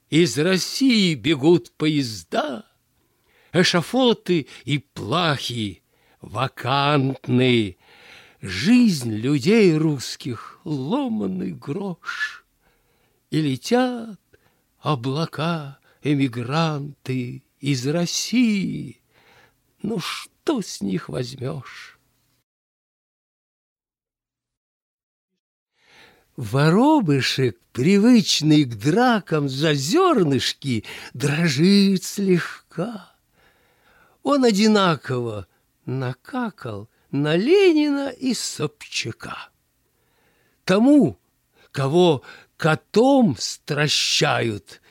Из России бегут поезда, Эшафоты и плахи вакантны, Жизнь людей русских — ломаный грош. И летят облака эмигранты из России. Ну что с них возьмешь? Воробышек, привычный к дракам за зернышки, дрожит слегка. Он одинаково накакал на Ленина и Собчака. Тому, кого котом стращают,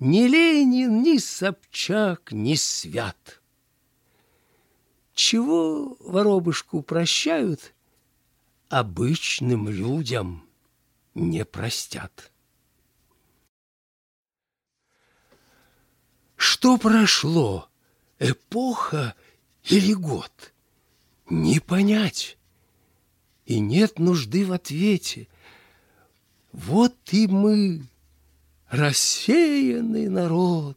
ни Ленин, ни Собчак, ни Свят. Чего воробушку прощают, обычным людям не простят. Что прошло, эпоха или год? Не понять. и нет нужды в ответе. Вот и мы, рассеянный народ,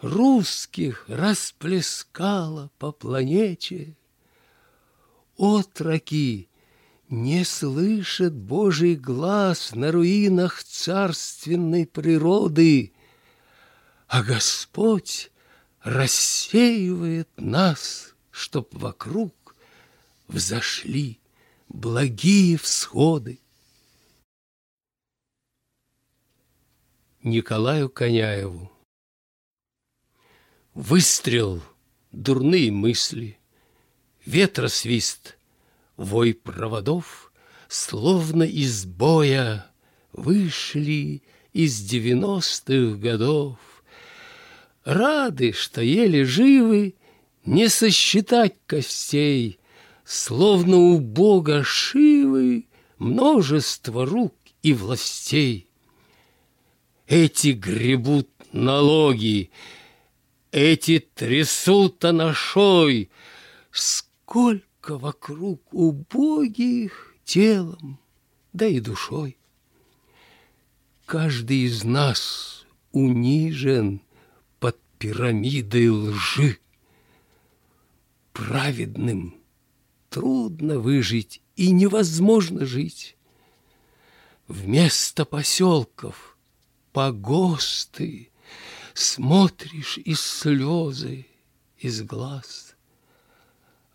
русских расплескало по планете. Отроки не слышат Божий глаз на руинах царственной природы, а Господь рассеивает нас, чтоб вокруг взошли благие всходы. Николаю Коняеву Выстрел, дурные мысли, ветросвист, вой проводов, Словно из боя вышли из девяностых годов. Рады, что еле живы, не сосчитать костей, Словно у бога Шивы множество рук и властей. Эти гребут налоги, эти трясут анашой, Сколько вокруг убогих телом, да и душой. Каждый из нас унижен под пирамидой лжи. Праведным трудно выжить и невозможно жить. Вместо поселков погосты Смотришь и слезы из глаз.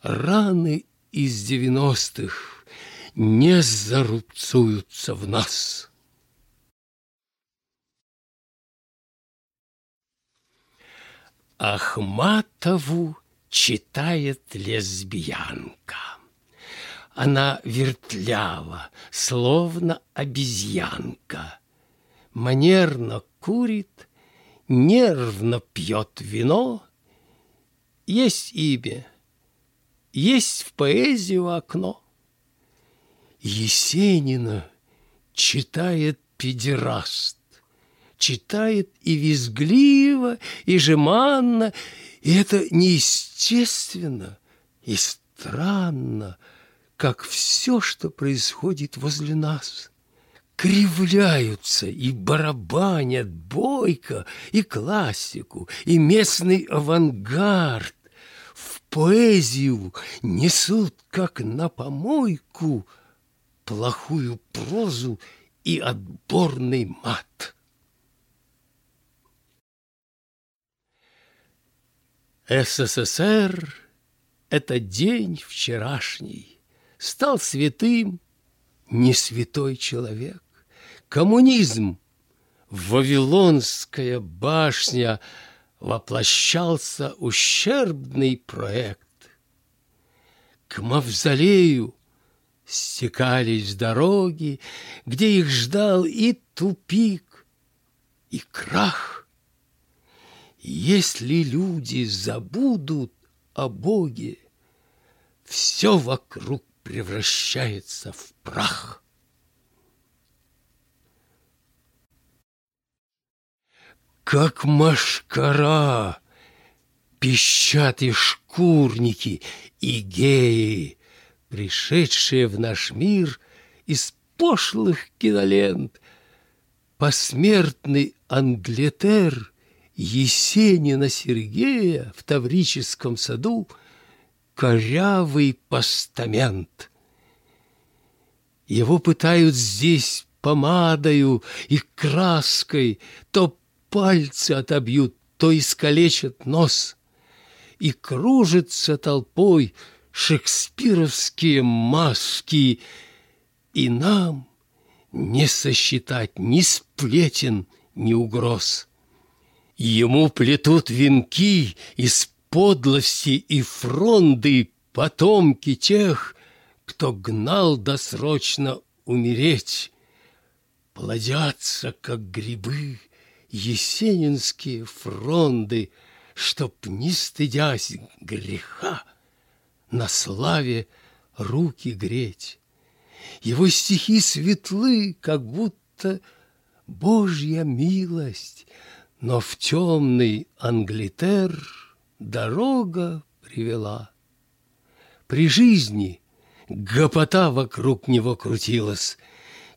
Раны из девяностых не зарубцуются в нас. Ахматову читает лесбиянка. Она вертлява, словно обезьянка. Манерно курит нервно пьет вино. Есть имя, есть в поэзию окно. Есенина читает педераст, читает и визгливо, и жеманно, и это неестественно и странно, как все, что происходит возле нас кривляются и барабанят бойко и классику, и местный авангард. Поэзию несут, как на помойку, плохую прозу и отборный мат. СССР — это день вчерашний, стал святым не святой человек. Коммунизм, Вавилонская башня, воплощался ущербный проект. К мавзолею стекались дороги, где их ждал и тупик, и крах. Если люди забудут о Боге, все вокруг превращается в прах. Как машкара пищат шкурники, и геи, пришедшие в наш мир из пошлых кинолент. Посмертный Англетер Есенина Сергея в Таврическом саду корявый постамент. Его пытают здесь помадою и краской, то пальцы отобьют, то искалечат нос. И кружится толпой шекспировские маски, и нам не сосчитать ни сплетен, ни угроз. Ему плетут венки из подлости и фронды потомки тех, кто гнал досрочно умереть, плодятся, как грибы, есенинские фронды, Чтоб, не стыдясь греха, на славе руки греть. Его стихи светлы, как будто Божья милость, Но в темный Англитер дорога привела. При жизни гопота вокруг него крутилась.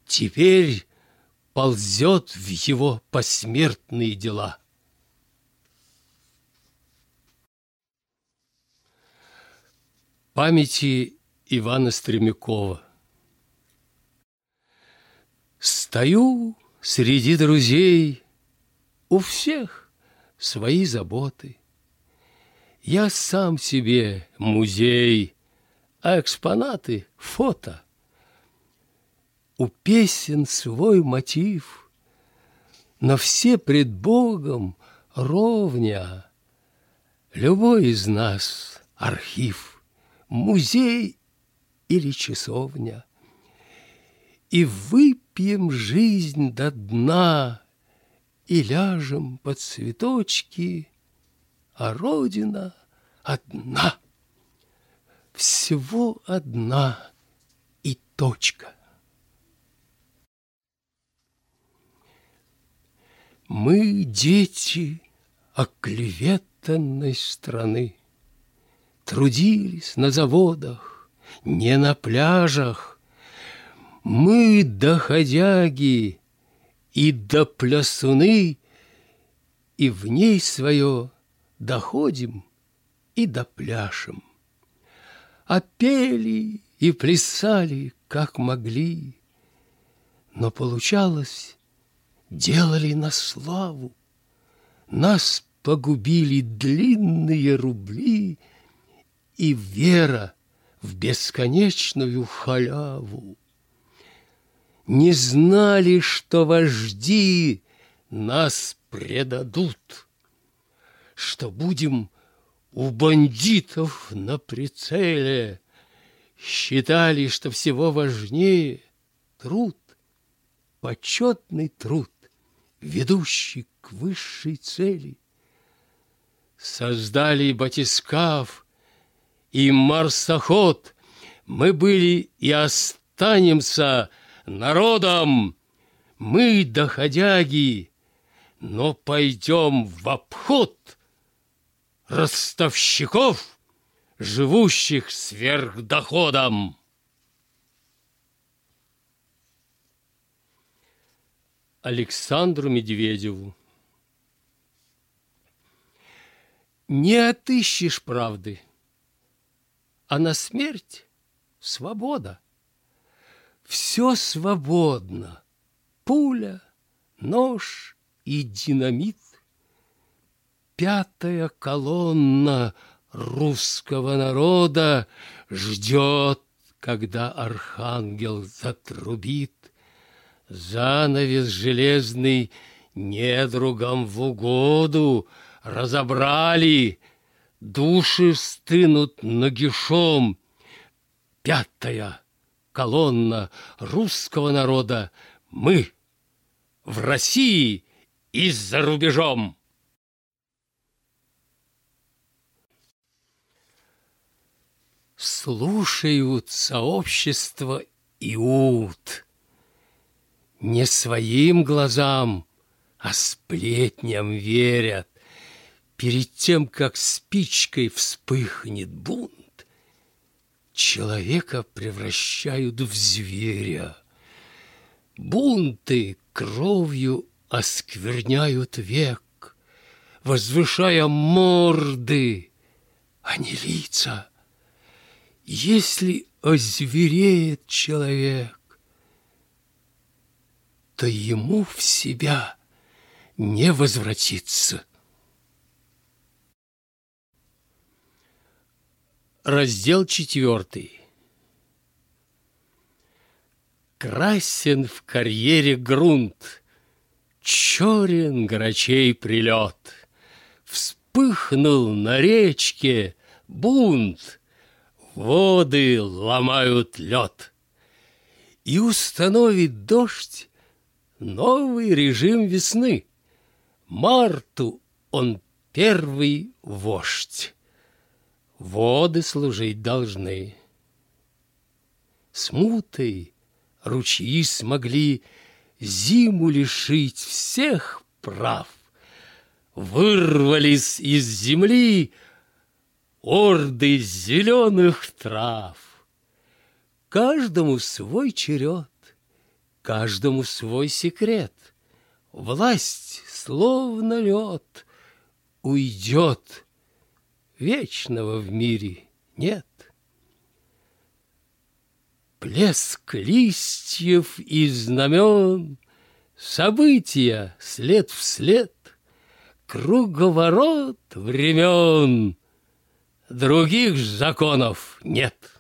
Теперь ползет в его посмертные дела. Памяти Ивана Стремякова Стою среди друзей, у всех свои заботы. Я сам себе музей, а экспонаты — фото. У песен свой мотив, но все пред Богом ровня. Любой из нас — архив, музей или часовня. И выпьем жизнь до дна, И ляжем под цветочки, А Родина одна, Всего одна и точка. Мы дети оклеветанной страны, Трудились на заводах, не на пляжах, мы доходяги и до плясуны, И в ней свое доходим и допляшем. А пели и плясали, как могли, Но получалось, делали на славу. Нас погубили длинные рубли И вера в бесконечную халяву. Не знали, что вожди нас предадут, что будем у бандитов на прицеле, считали, что всего важнее труд, почетный труд, ведущий к высшей цели. Создали батискаф и марсоход, мы были и останемся народом. Мы доходяги, но пойдем в обход ростовщиков, живущих сверхдоходом. Александру Медведеву Не отыщешь правды, а на смерть свобода. Все свободно. Пуля, нож и динамит. Пятая колонна русского народа ждет, когда архангел затрубит. Занавес железный недругам в угоду разобрали, души стынут нагишом. Пятая колонна русского народа мы в России и за рубежом. Слушают сообщество Иуд. Не своим глазам, а сплетням верят. Перед тем, как спичкой вспыхнет бунт, Человека превращают в зверя. Бунты кровью оскверняют век, Возвышая морды, а не лица. Если озвереет человек, то ему в себя не возвратиться. Раздел четвертый. Красен в карьере грунт, Черен грачей прилет. Вспыхнул на речке бунт, Воды ломают лед. И установит дождь новый режим весны. Марту он первый вождь воды служить должны. Смутой ручьи смогли зиму лишить всех прав. Вырвались из земли орды зеленых трав. Каждому свой черед, каждому свой секрет. Власть, словно лед, уйдет, вечного в мире нет. Плеск листьев и знамен, События след в след, Круговорот времен, Других законов нет.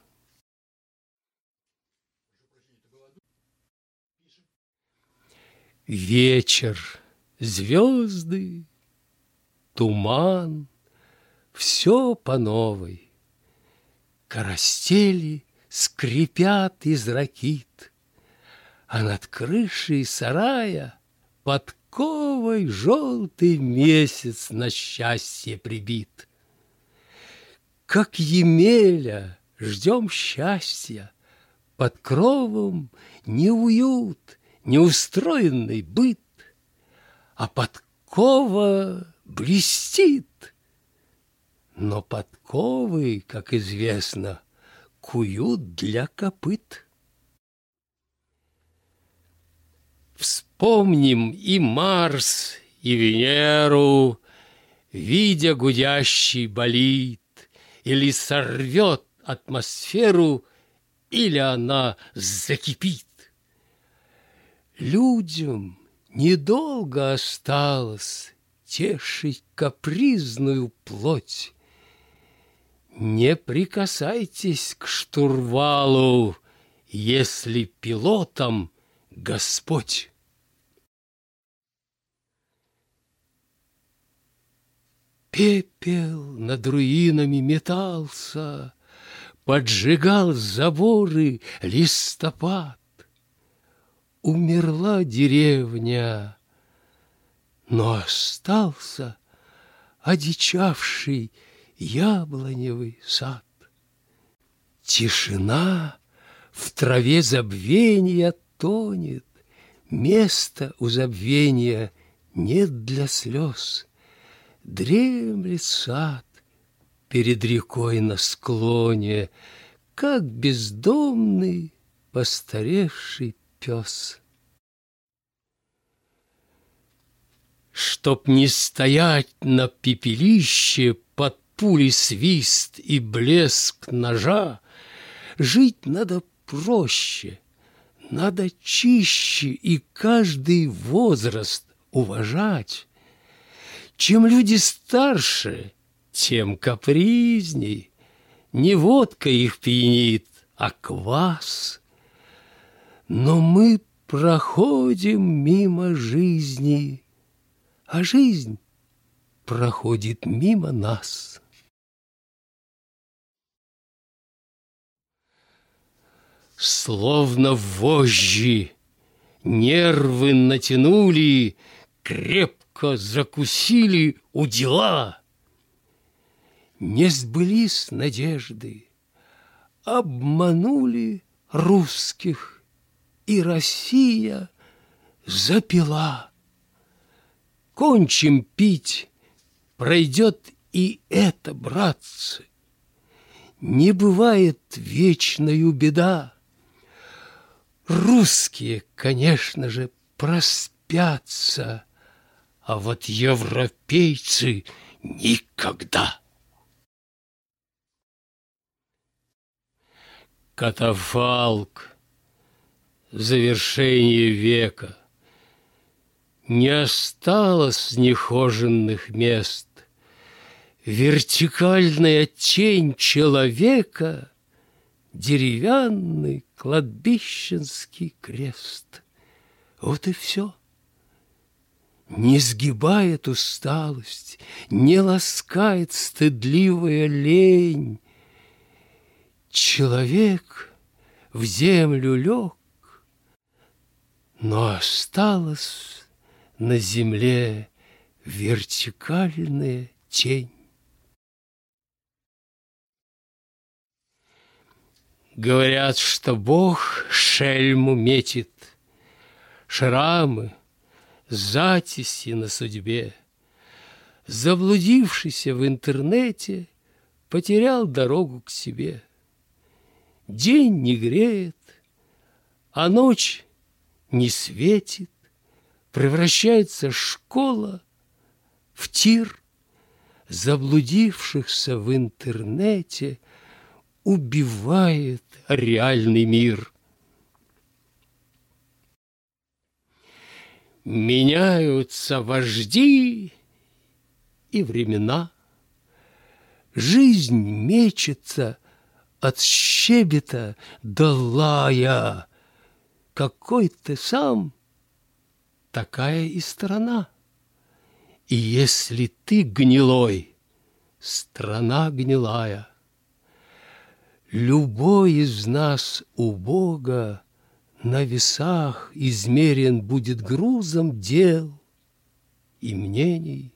Вечер, звезды, туман, Все по новой. Карастели скрипят из ракит, А над крышей сарая Подковой желтый месяц На счастье прибит. Как Емеля ждем счастья, Под кровом неуют, неустроенный быт, а подкова блестит. Но подковы, как известно, куют для копыт. Вспомним и Марс, и Венеру, Видя гудящий болид, Или сорвет атмосферу, Или она закипит. Людям недолго осталось Тешить капризную плоть. Не прикасайтесь к штурвалу, Если пилотом Господь. Пепел над руинами метался, Поджигал заборы листопад умерла деревня, но остался одичавший яблоневый сад. Тишина в траве забвения тонет, Места у забвения нет для слез. Дремлет сад перед рекой на склоне, Как бездомный постаревший пес. Чтоб не стоять на пепелище под пули свист и блеск ножа, Жить надо проще, надо чище и каждый возраст уважать. Чем люди старше, тем капризней. Не водка их пьянит, а квас. Но мы проходим мимо жизни, а жизнь проходит мимо нас. Словно вожжи нервы натянули, крепко закусили у дела. Не сбылись надежды, обманули русских и Россия запила. Кончим пить, пройдет и это, братцы. Не бывает вечною беда. Русские, конечно же, проспятся, а вот европейцы никогда. Катафалк завершение века. Не осталось нехоженных мест. Вертикальная тень человека — Деревянный кладбищенский крест. Вот и все. Не сгибает усталость, Не ласкает стыдливая лень. Человек в землю лег, но осталась на земле вертикальная тень. Говорят, что Бог шельму метит, Шрамы, затиси на судьбе. Заблудившийся в интернете Потерял дорогу к себе. День не греет, а ночь не светит, Превращается школа в тир Заблудившихся в интернете Убивает реальный мир. Меняются вожди и времена. Жизнь мечется от щебета до лая. Какой ты сам, такая и страна. И если ты гнилой, страна гнилая. Любой из нас у Бога на весах измерен будет грузом дел и мнений.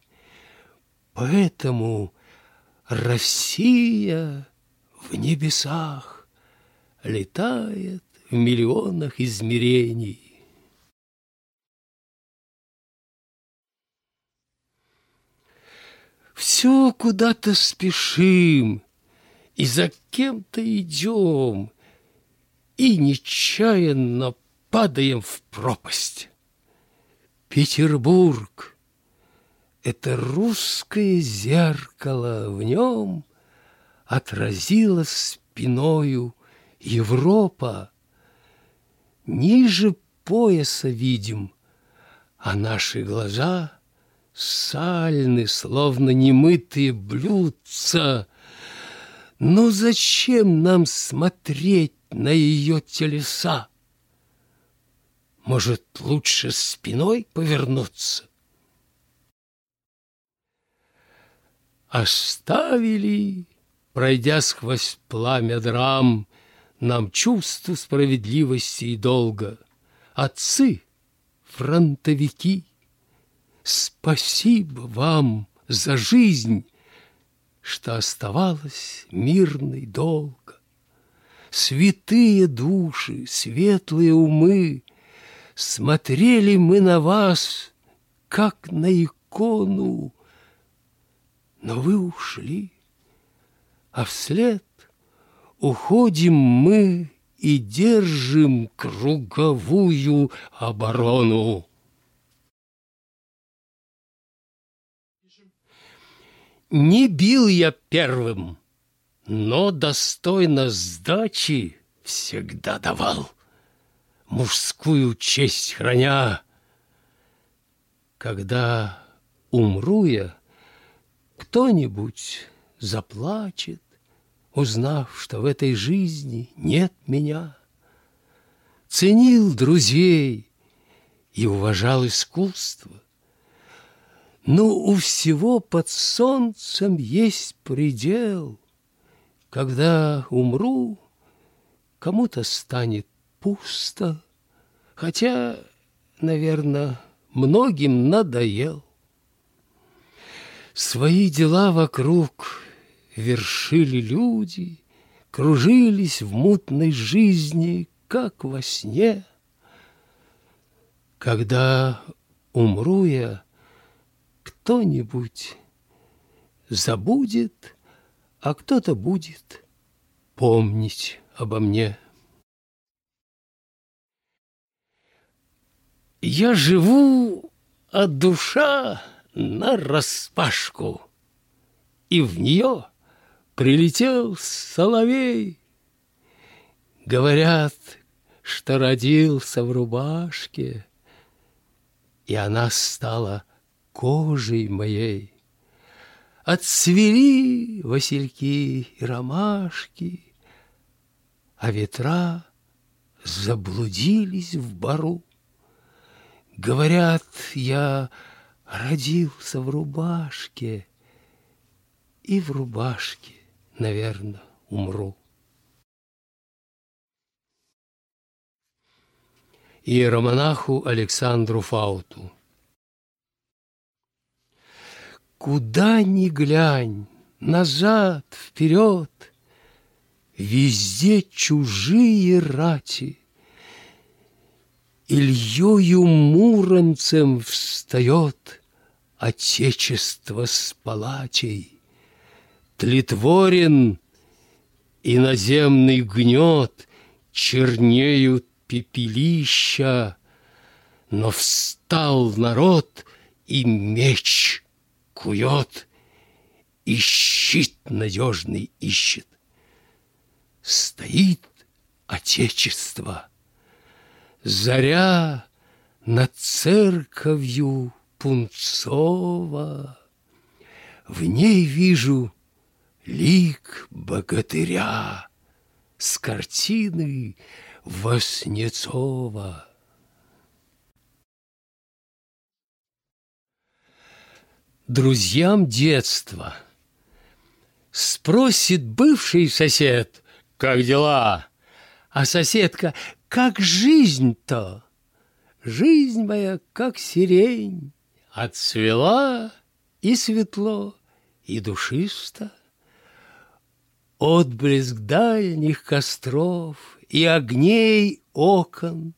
Поэтому Россия в небесах летает в миллионах измерений. Все куда-то спешим, и за кем-то идем, и нечаянно падаем в пропасть. Петербург — это русское зеркало, в нем отразилась спиною Европа. Ниже пояса видим, а наши глаза сальны, словно немытые блюдца. Но зачем нам смотреть на ее телеса. Может, лучше спиной повернуться? Оставили, пройдя сквозь пламя драм, Нам чувство справедливости и долга. Отцы, фронтовики, Спасибо вам за жизнь, Что оставалась мирной долго. Святые души, светлые умы, Смотрели мы на вас, как на икону, Но вы ушли, а вслед уходим мы И держим круговую оборону. Не бил я первым, но достойно сдачи всегда давал, мужскую честь храня. Когда умру я, кто-нибудь заплачет, узнав, что в этой жизни нет меня. Ценил друзей и уважал искусство. Но у всего под солнцем есть предел — когда умру, кому-то станет пусто, Хотя, наверное, многим надоел. Свои дела вокруг вершили люди, Кружились в мутной жизни, как во сне. Когда умру я, кто-нибудь забудет а кто-то будет помнить обо мне. Я живу, а душа на распашку, и в нее прилетел соловей. Говорят, что родился в рубашке, и она стала кожей моей. Отцвели васильки и ромашки, А ветра заблудились в бару. Говорят, я родился в рубашке, И в рубашке, наверное, умру. Иеромонаху Александру Фауту Куда ни глянь, назад, вперед, Везде чужие рати. Ильёю муромцем встает Отечество с палатей. Тлетворен Иноземный гнет, чернеют пепелища, Но встал народ и меч кует, И щит надежный ищет. Стоит Отечество, Заря над церковью Пунцова. В ней вижу лик богатыря С картины Воснецова. Друзьям детства Спросит бывший сосед, как дела? А соседка, как жизнь-то? Жизнь моя, как сирень, Отцвела и светло, и душисто. Отблеск дальних костров И огней окон,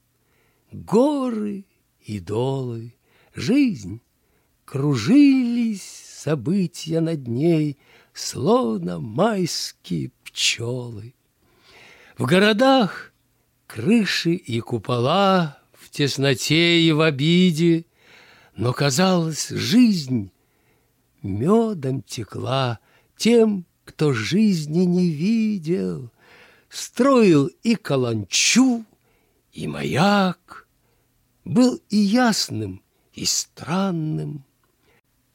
Горы и долы, жизнь, Кружились события над ней, Словно майские пчелы. В городах крыши и купола В тесноте и в обиде, Но, казалось, жизнь медом текла Тем, кто жизни не видел, Строил и каланчу, и маяк, Был и ясным, и странным.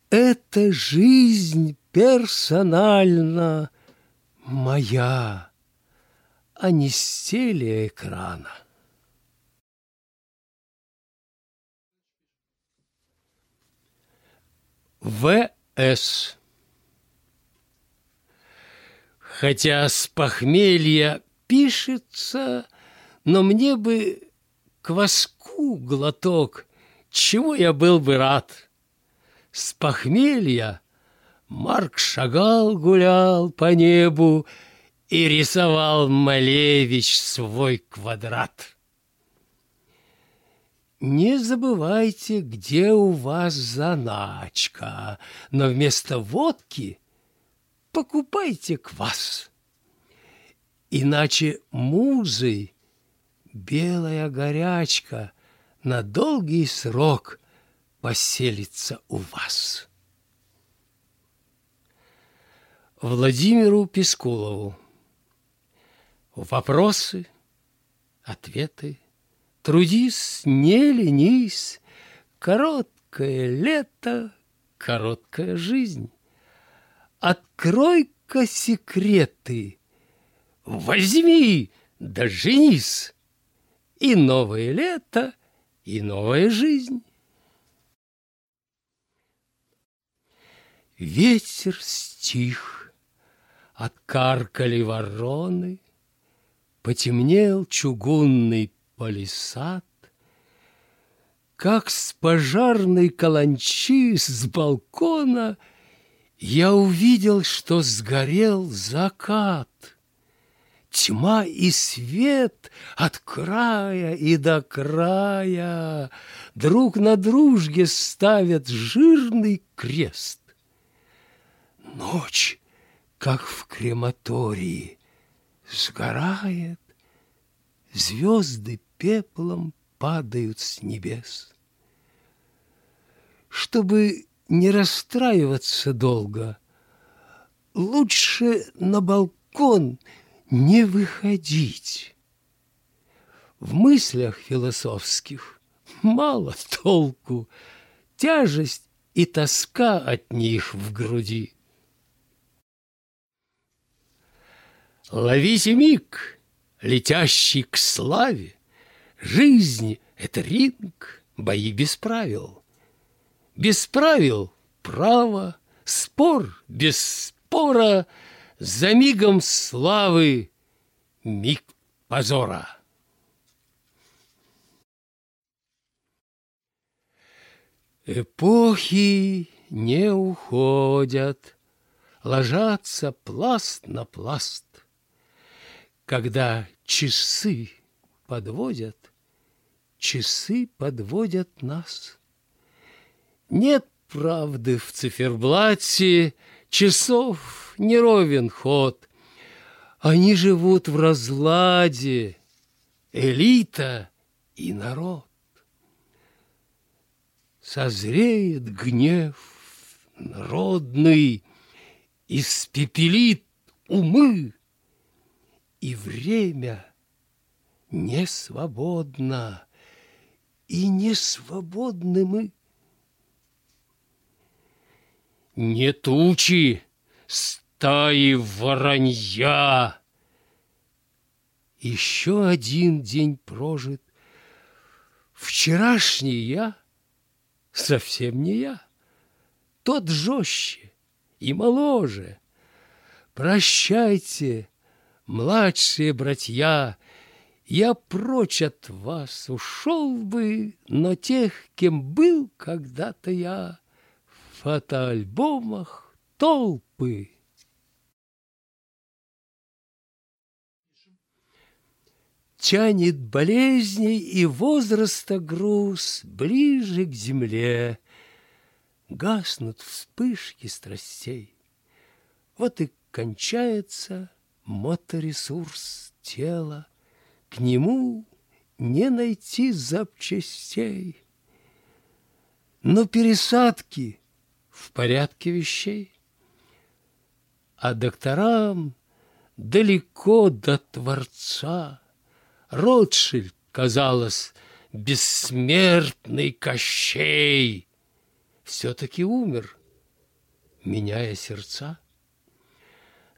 Эта жизнь персонально моя, а не с телеэкрана. В.С. Хотя с похмелья пишется, но мне бы кваску глоток, чего я был бы рад. С похмелья Марк шагал, гулял по небу и рисовал Малевич свой квадрат. Не забывайте, где у вас заначка, но вместо водки покупайте квас. Иначе музой белая горячка на долгий срок поселится у вас. Владимиру Пескулову Вопросы, ответы, трудись, не ленись, Короткое лето, короткая жизнь. Открой-ка секреты, возьми, да женись, И новое лето, и новая жизнь. Ветер стих, откаркали вороны, Потемнел чугунный палисад, Как с пожарной каланчи с балкона — я увидел, что сгорел закат. Тьма и свет от края и до края Друг на дружке ставят жирный крест. Ночь, как в крематории, сгорает, Звезды пеплом падают с небес. Чтобы не расстраиваться долго. Лучше на балкон не выходить. В мыслях философских мало толку, тяжесть и тоска от них в груди. Ловите миг, летящий к славе, Жизнь — это ринг, бои без правил — без правил право, спор без спора, За мигом славы миг позора. Эпохи не уходят, Ложатся пласт на пласт. Когда часы подводят, Часы подводят нас. Нет правды в циферблате, часов не ровен ход. Они живут в разладе, элита и народ. Созреет гнев народный, испепелит умы, и время не свободно, и не свободны мы. Не тучи, стаи воронья. Еще один день прожит. Вчерашний я совсем не я. Тот жестче и моложе. Прощайте, младшие братья, Я прочь от вас ушел бы, Но тех, кем был когда-то я, фотоальбомах толпы. Тянет болезней и возраста груз Ближе к земле. Гаснут вспышки страстей. Вот и кончается моторесурс тела. К нему не найти запчастей. Но пересадки в порядке вещей. А докторам далеко до Творца. Ротшильд, казалось, бессмертный Кощей, Все-таки умер, меняя сердца.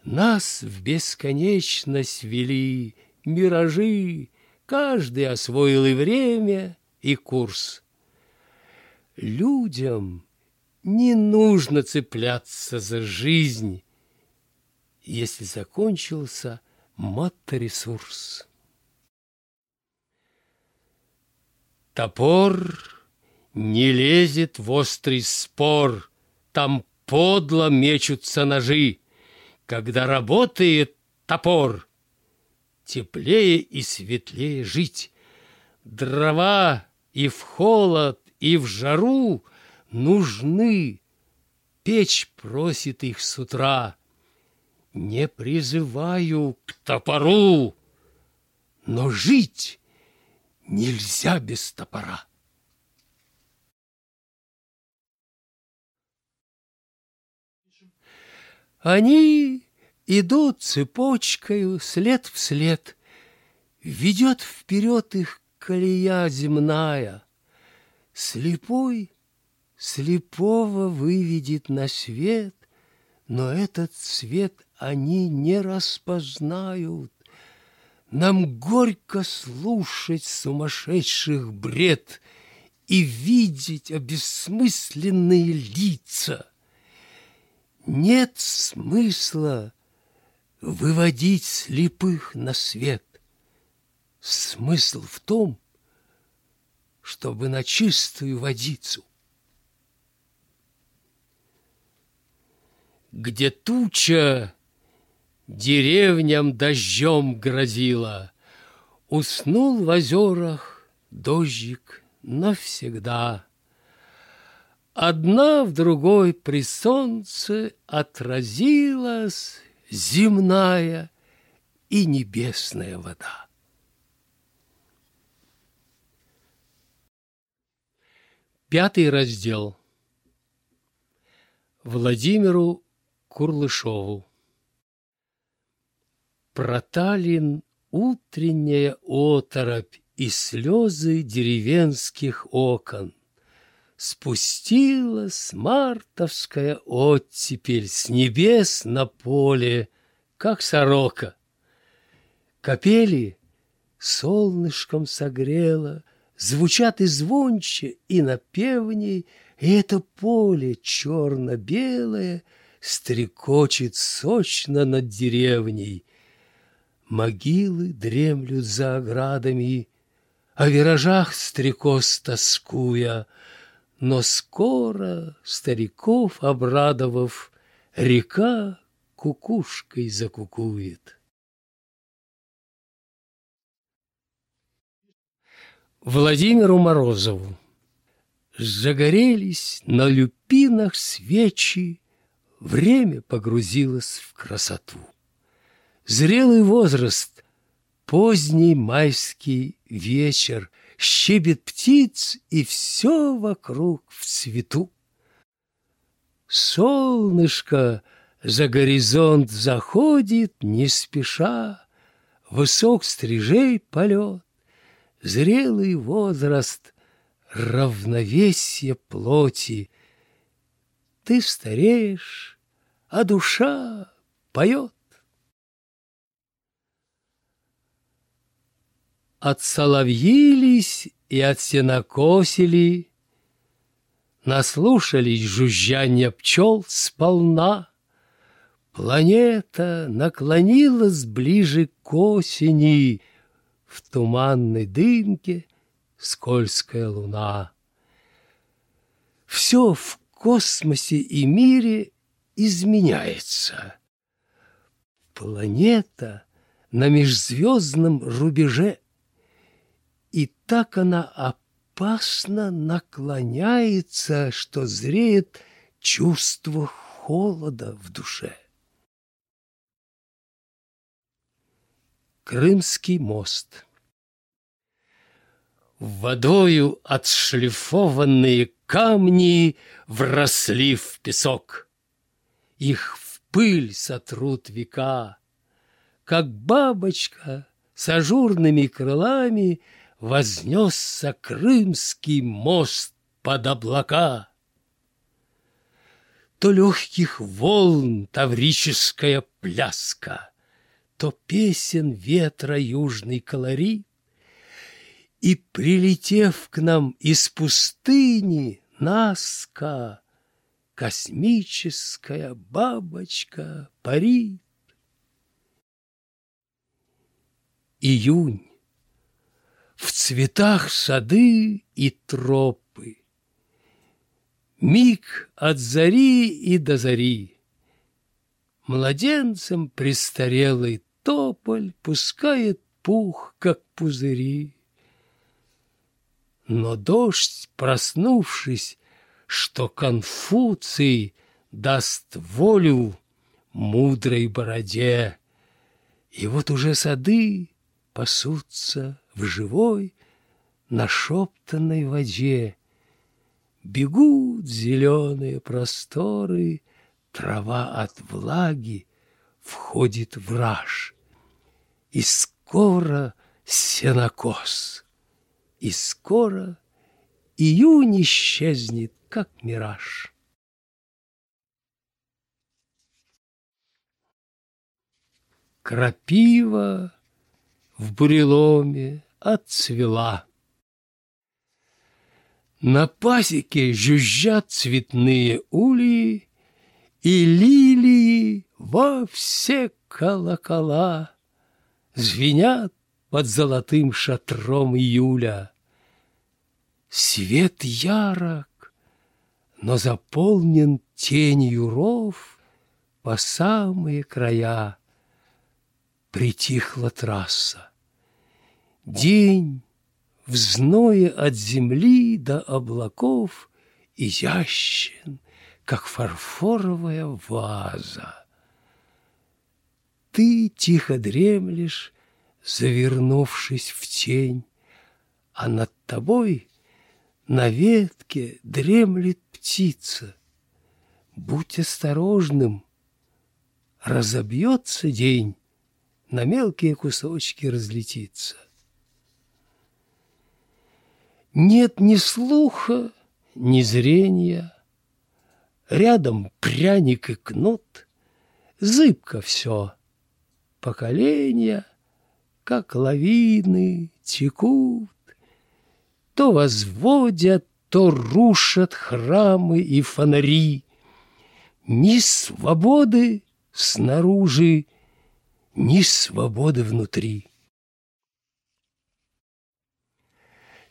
Нас в бесконечность вели миражи, Каждый освоил и время, и курс. Людям не нужно цепляться за жизнь, Если закончился моторесурс. Топор не лезет в острый спор, Там подло мечутся ножи. Когда работает топор, Теплее и светлее жить. Дрова и в холод, и в жару Нужны. Печь просит их с утра. Не призываю к топору, Но жить нельзя без топора. Они идут цепочкою след в след, Ведет вперед их колея земная. Слепой слепого выведет на свет, Но этот свет они не распознают. Нам горько слушать сумасшедших бред И видеть обессмысленные лица. Нет смысла выводить слепых на свет. Смысл в том, чтобы на чистую водицу. Где туча деревням дождем грозила. Уснул в озерах дождик навсегда. Одна в другой при солнце отразилась земная и небесная вода. Пятый раздел. Владимиру Курлышову. Проталин утренняя оторопь и слезы деревенских окон. Спустилась мартовская оттепель с небес на поле, как сорока. Капели солнышком согрела, звучат и звонче, и напевней, и это поле черно-белое стрекочет сочно над деревней. Могилы дремлют за оградами, О виражах стрекоз тоскуя, Но скоро, стариков обрадовав, Река кукушкой закукует. Владимиру Морозову Загорелись на люпинах свечи, Время погрузилось в красоту. Зрелый возраст, поздний майский вечер, Щебет птиц, и все вокруг в цвету. Солнышко за горизонт заходит не спеша, Высок стрижей полет, зрелый возраст, Равновесие плоти. Ты стареешь, а душа поет. Отсоловьились и отсенокосили, Наслушались жужжания пчел сполна. Планета наклонилась ближе к осени, В туманной дымке скользкая луна. Все в космосе и мире изменяется. Планета на межзвездном рубеже, и так она опасно наклоняется, что зреет чувство холода в душе. Крымский мост Водою отшлифованные камни вросли в песок. Их в пыль сотрут века, Как бабочка с ажурными крылами Вознесся Крымский мост под облака. То легких волн таврическая пляска, То песен ветра южный колорит, И, прилетев к нам из пустыни, Наска, космическая бабочка парит. Июнь в цветах сады и тропы. Миг от зари и до зари. Младенцем престарелый тополь Пускает пух, как пузыри. Но дождь, проснувшись, что Конфуций даст волю мудрой бороде, И вот уже сады пасутся в живой, нашептанной воде. Бегут зеленые просторы, трава от влаги входит в раж. И скоро сенокос, и скоро июнь исчезнет, как мираж. Крапива в буреломе отцвела. На пасеке жужжат цветные ульи, И лилии во все колокола Звенят под золотым шатром июля. Свет ярок, но заполнен тенью ров По самые края. Притихла трасса. День в зное от земли до облаков изящен, как фарфоровая ваза. Ты тихо дремлешь, завернувшись в тень, а над тобой на ветке дремлет птица. Будь осторожным, разобьется день, на мелкие кусочки разлетится. Нет ни слуха, ни зрения. Рядом пряник и кнут, Зыбко все. Поколения, как лавины, текут. То возводят, то рушат храмы и фонари. Ни свободы снаружи, ни свободы внутри.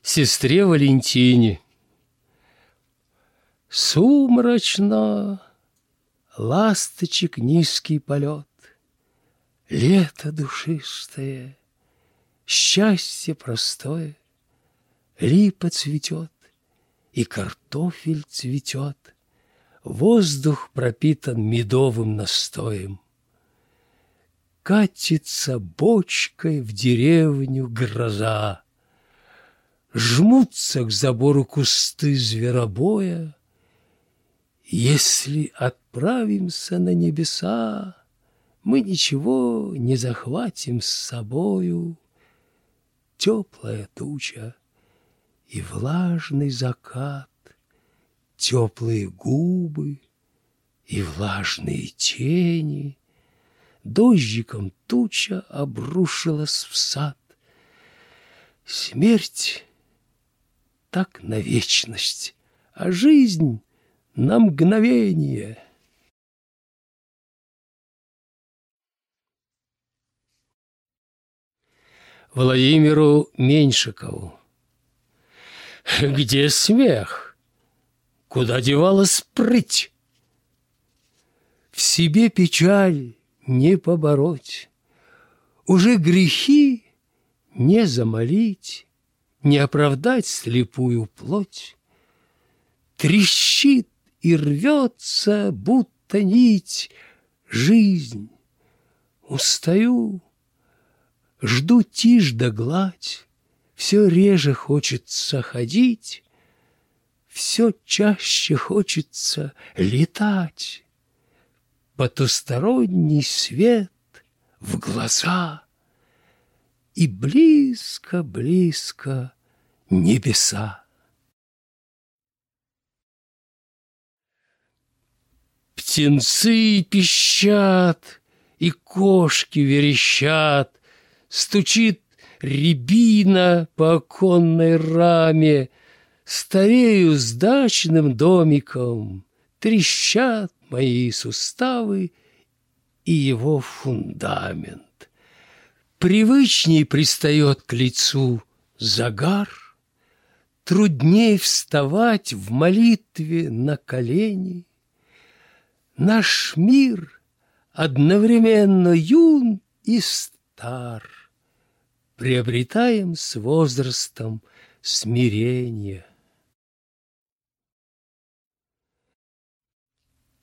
сестре Валентине. Сумрачно, ласточек низкий полет, Лето душистое, счастье простое, Липа цветет, и картофель цветет, Воздух пропитан медовым настоем. катится бочкой в деревню гроза. Жмутся к забору кусты зверобоя. Если отправимся на небеса, Мы ничего не захватим с собою. Теплая туча и влажный закат, Теплые губы и влажные тени. Дождиком туча обрушилась в сад. Смерть так на вечность, а жизнь на мгновение. Владимиру Меньшикову Где смех? Куда девалась прыть? В себе печаль не побороть, Уже грехи не замолить, Не оправдать слепую плоть. Трещит и рвется, будто нить, Жизнь. Устаю, жду тишь да гладь, Все реже хочется ходить, Все чаще хочется летать. Потусторонний свет в глаза И близко-близко небеса. Птенцы пищат, и кошки верещат, Стучит рябина по оконной раме, Старею с дачным домиком, Трещат мои суставы и его фундамент. Привычней пристает к лицу загар, Трудней вставать в молитве на колени — Наш мир одновременно юн и стар. Приобретаем с возрастом смирение.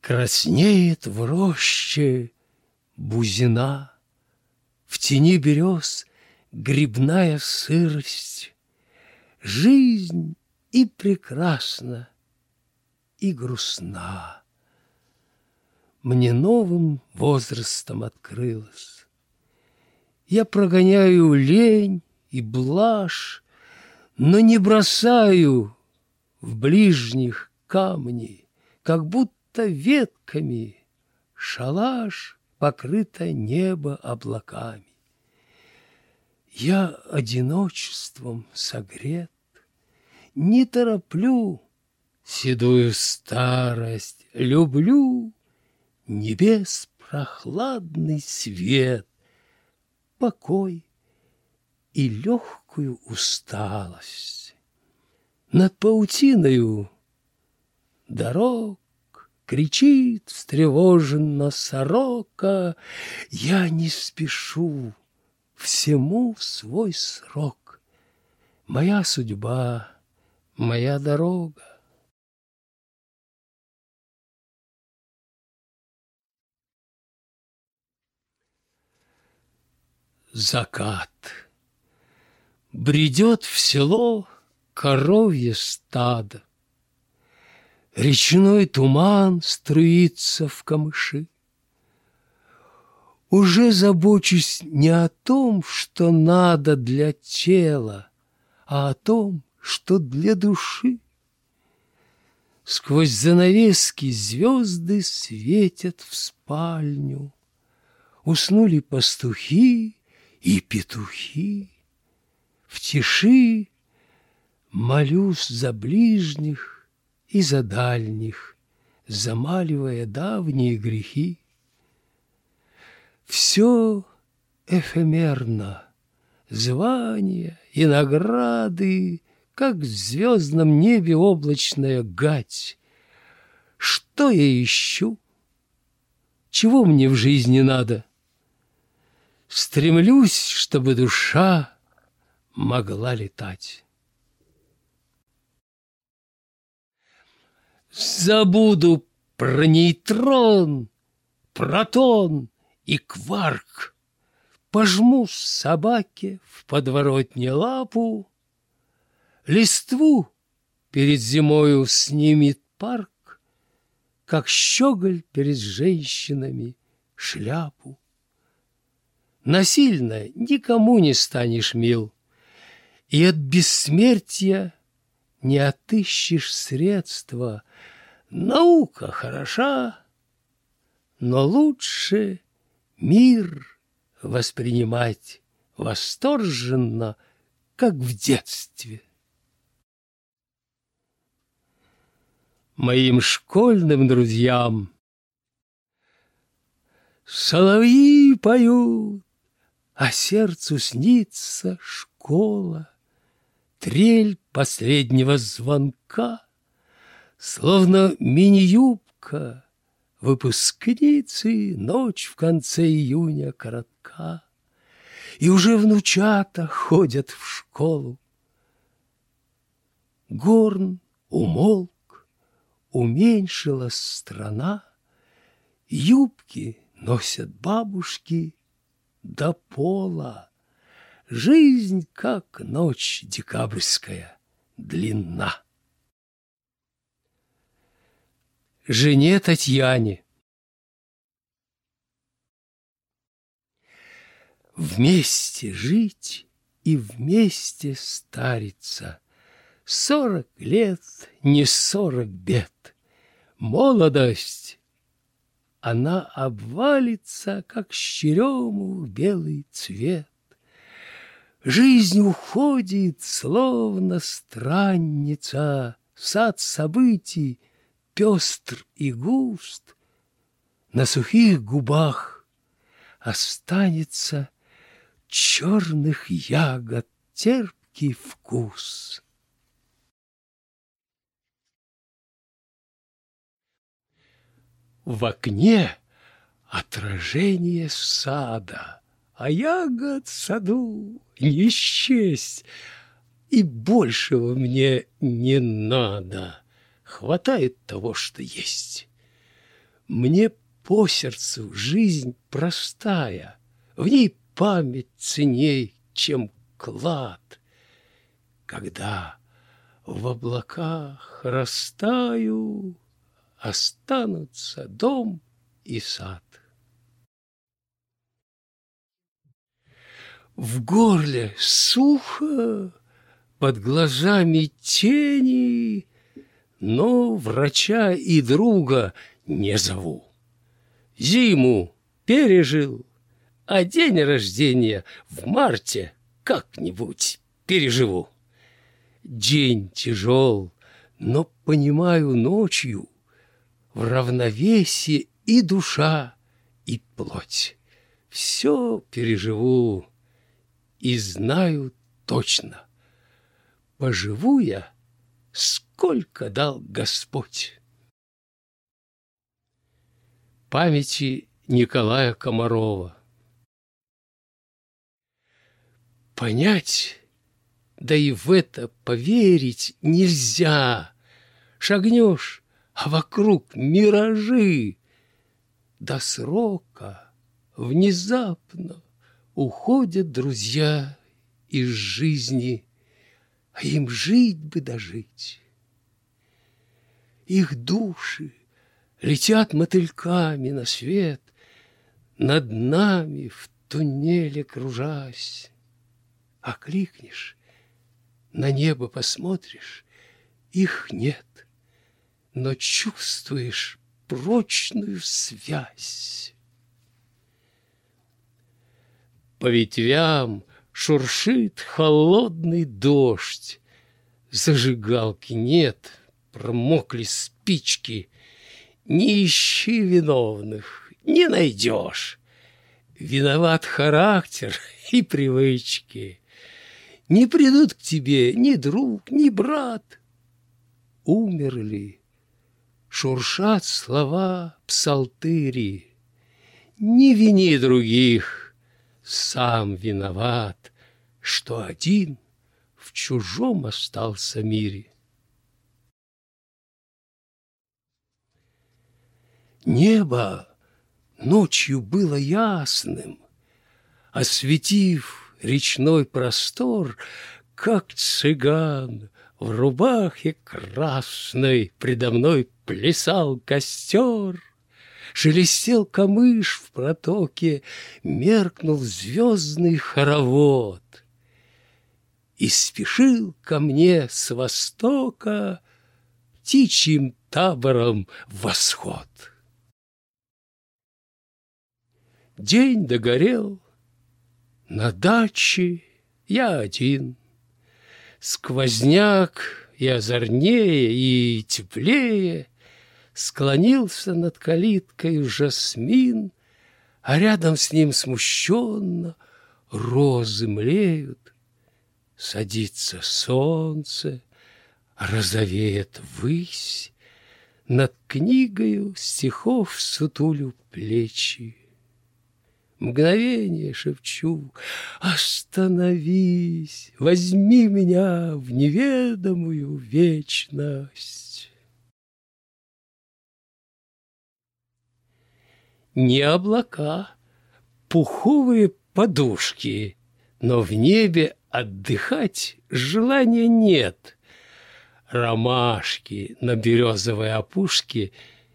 Краснеет в роще бузина, В тени берез грибная сырость. Жизнь и прекрасна, и грустна мне новым возрастом открылось. Я прогоняю лень и блажь, но не бросаю в ближних камни, как будто ветками шалаш покрыто небо облаками. Я одиночеством согрет, не тороплю седую старость, люблю Небес прохладный свет, покой и легкую усталость. Над паутиною дорог кричит встревоженно сорока, Я не спешу, всему свой срок. Моя судьба, моя дорога. Закат. Бредет в село коровье стадо. Речной туман струится в камыши. Уже забочусь не о том, что надо для тела, а о том, что для души. Сквозь занавески звезды светят в спальню. Уснули пастухи, и петухи. В тиши молюсь за ближних и за дальних, замаливая давние грехи. Все эфемерно, звания и награды, как в звездном небе облачная гать. Что я ищу? Чего мне в жизни надо? Стремлюсь, чтобы душа могла летать. Забуду про нейтрон, протон и кварк. Пожму собаке в подворотне лапу, Листву перед зимою снимет парк, Как щеголь перед женщинами шляпу. Насильно никому не станешь мил, И от бессмертия не отыщешь средства. Наука хороша, но лучше мир воспринимать восторженно, как в детстве. Моим школьным друзьям Соловьи поют, а сердцу снится школа, Трель последнего звонка, Словно мини-юбка выпускницы Ночь в конце июня коротка, И уже внучата ходят в школу. Горн умолк, уменьшилась страна, Юбки носят бабушки до пола. Жизнь, как ночь декабрьская, длинна. Жене Татьяне Вместе жить и вместе стариться. Сорок лет, не сорок бед. Молодость, она обвалится, как щерему белый цвет. Жизнь уходит, словно странница, Сад событий пестр и густ. На сухих губах останется Черных ягод терпкий вкус. В окне отражение сада — а ягод саду не счесть, и большего мне не надо. Хватает того, что есть. Мне по сердцу жизнь простая, В ней память ценней, чем клад. Когда в облаках растаю, Останутся дом и сад. В горле сухо, под глазами тени, Но врача и друга не зову. Зиму пережил, а день рождения в марте как-нибудь переживу. День тяжел, но понимаю ночью В равновесии и душа, и плоть. Все переживу и знаю точно, поживу я, сколько дал Господь. Памяти Николая Комарова Понять, да и в это поверить нельзя. Шагнешь, а вокруг миражи. До срока внезапно Уходят друзья из жизни, а им жить бы дожить. Их души летят мотыльками на свет, Над нами в туннеле кружась. А кликнешь, на небо посмотришь, их нет, Но чувствуешь прочную связь. По ветвям шуршит холодный дождь. Зажигалки нет, промокли спички. Не ищи виновных, не найдешь. Виноват характер (laughs) и привычки. Не придут к тебе ни друг, ни брат. Умерли, шуршат слова псалтыри. Не вини других, сам виноват, что один в чужом остался мире. Небо ночью было ясным, осветив речной простор, как цыган в рубахе красной предо мной плясал костер. Шелестел камыш в протоке, меркнул звездный хоровод. И спешил ко мне с востока птичьим табором восход. День догорел, на даче я один. Сквозняк и озорнее, и теплее Склонился над калиткой жасмин, А рядом с ним смущенно розы млеют. Садится солнце, розовеет высь, Над книгою стихов сутулю плечи. Мгновение шепчу Остановись, возьми меня в неведомую вечность. Не облака, пуховые подушки, Но в небе отдыхать желания нет. Ромашки на березовой опушке,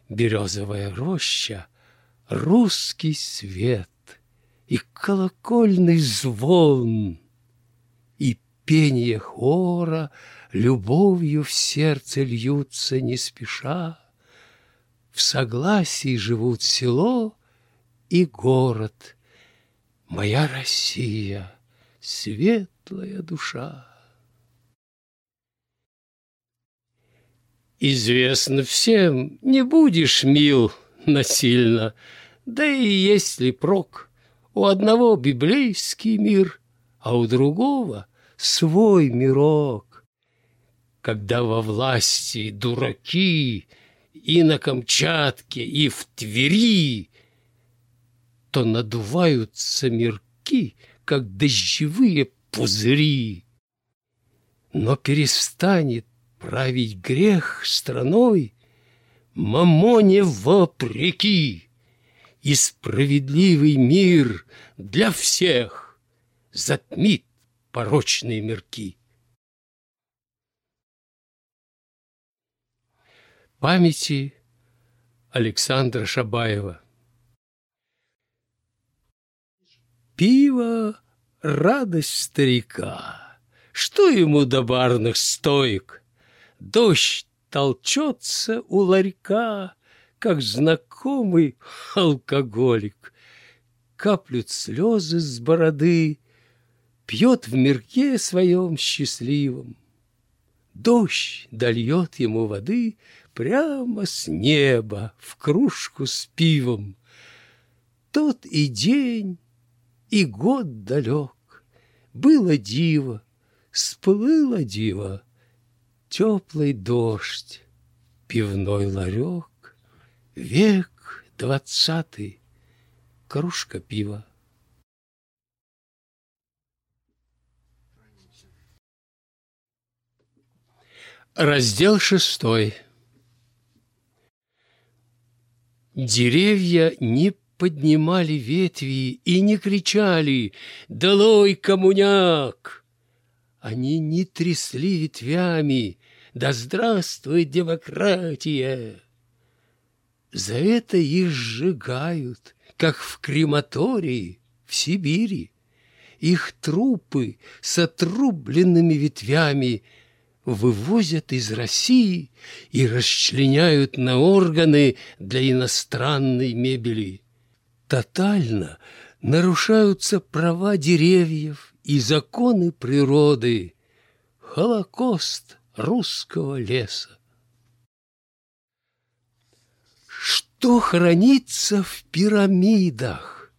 Березовая роща, русский свет и колокольный звон, и пение хора любовью в сердце льются не спеша. В согласии живут село и город. Моя Россия, светлая душа. Известно всем, не будешь мил насильно, да и есть ли прок — у одного библейский мир, а у другого свой мирок. Когда во власти дураки и на Камчатке, и в Твери, то надуваются мирки, как дождевые пузыри. Но перестанет править грех страной, мамоне вопреки и справедливый мир для всех затмит порочные мирки. Памяти Александра Шабаева Пиво — радость старика. Что ему до барных стоек? Дождь толчется у ларька, как знакомый алкоголик. Каплют слезы с бороды, пьет в мирке своем счастливом. Дождь дольет ему воды прямо с неба в кружку с пивом. Тот и день, и год далек, было диво, сплыло диво, теплый дождь, пивной ларек. Век двадцатый, кружка пива. Раздел шестой. Деревья не поднимали ветви и не кричали «Долой, коммуняк!» Они не трясли ветвями «Да здравствует демократия!» За это их сжигают, как в крематории в Сибири. Их трупы с отрубленными ветвями вывозят из России и расчленяют на органы для иностранной мебели. Тотально нарушаются права деревьев и законы природы. Холокост русского леса. Что хранится в пирамидах?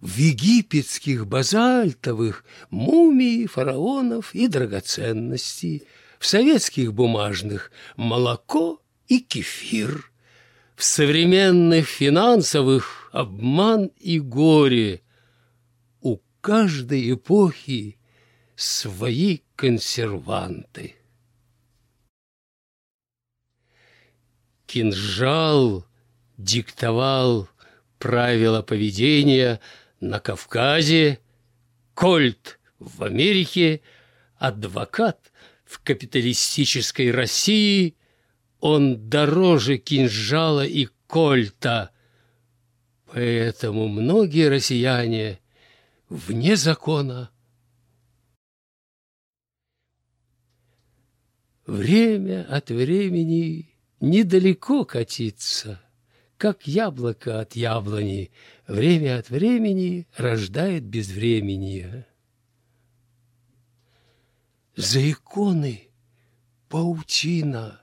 В египетских базальтовых мумии фараонов и драгоценности, в советских бумажных молоко и кефир, в современных финансовых обман и горе. У каждой эпохи свои консерванты. Кинжал диктовал правила поведения на Кавказе, Кольт в Америке, адвокат в капиталистической России, он дороже кинжала и кольта. Поэтому многие россияне вне закона. Время от времени недалеко катится, как яблоко от яблони, время от времени рождает безвременье. За иконы паутина,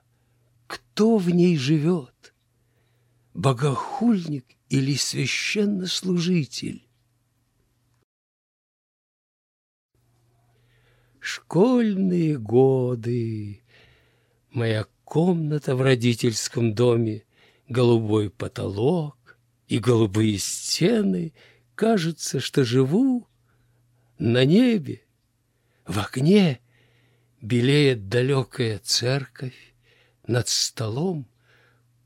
кто в ней живет? Богохульник или священнослужитель? Школьные годы, моя комната в родительском доме, голубой потолок и голубые стены, кажется, что живу на небе. В окне белеет далекая церковь, над столом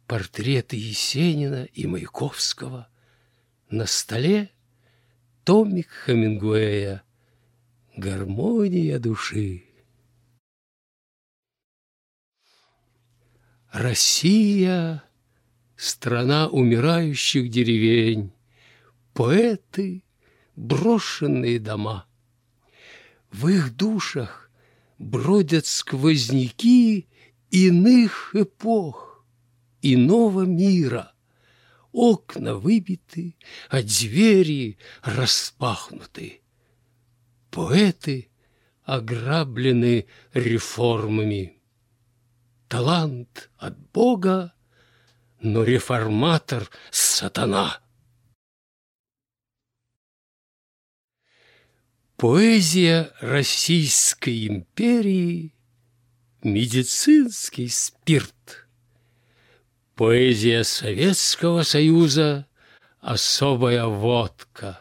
портреты Есенина и Маяковского, на столе томик Хемингуэя «Гармония души». Россия — страна умирающих деревень, Поэты — брошенные дома. В их душах бродят сквозняки Иных эпох, иного мира. Окна выбиты, а двери распахнуты. Поэты ограблены реформами талант от Бога, но реформатор — сатана. Поэзия Российской империи — медицинский спирт. Поэзия Советского Союза — особая водка.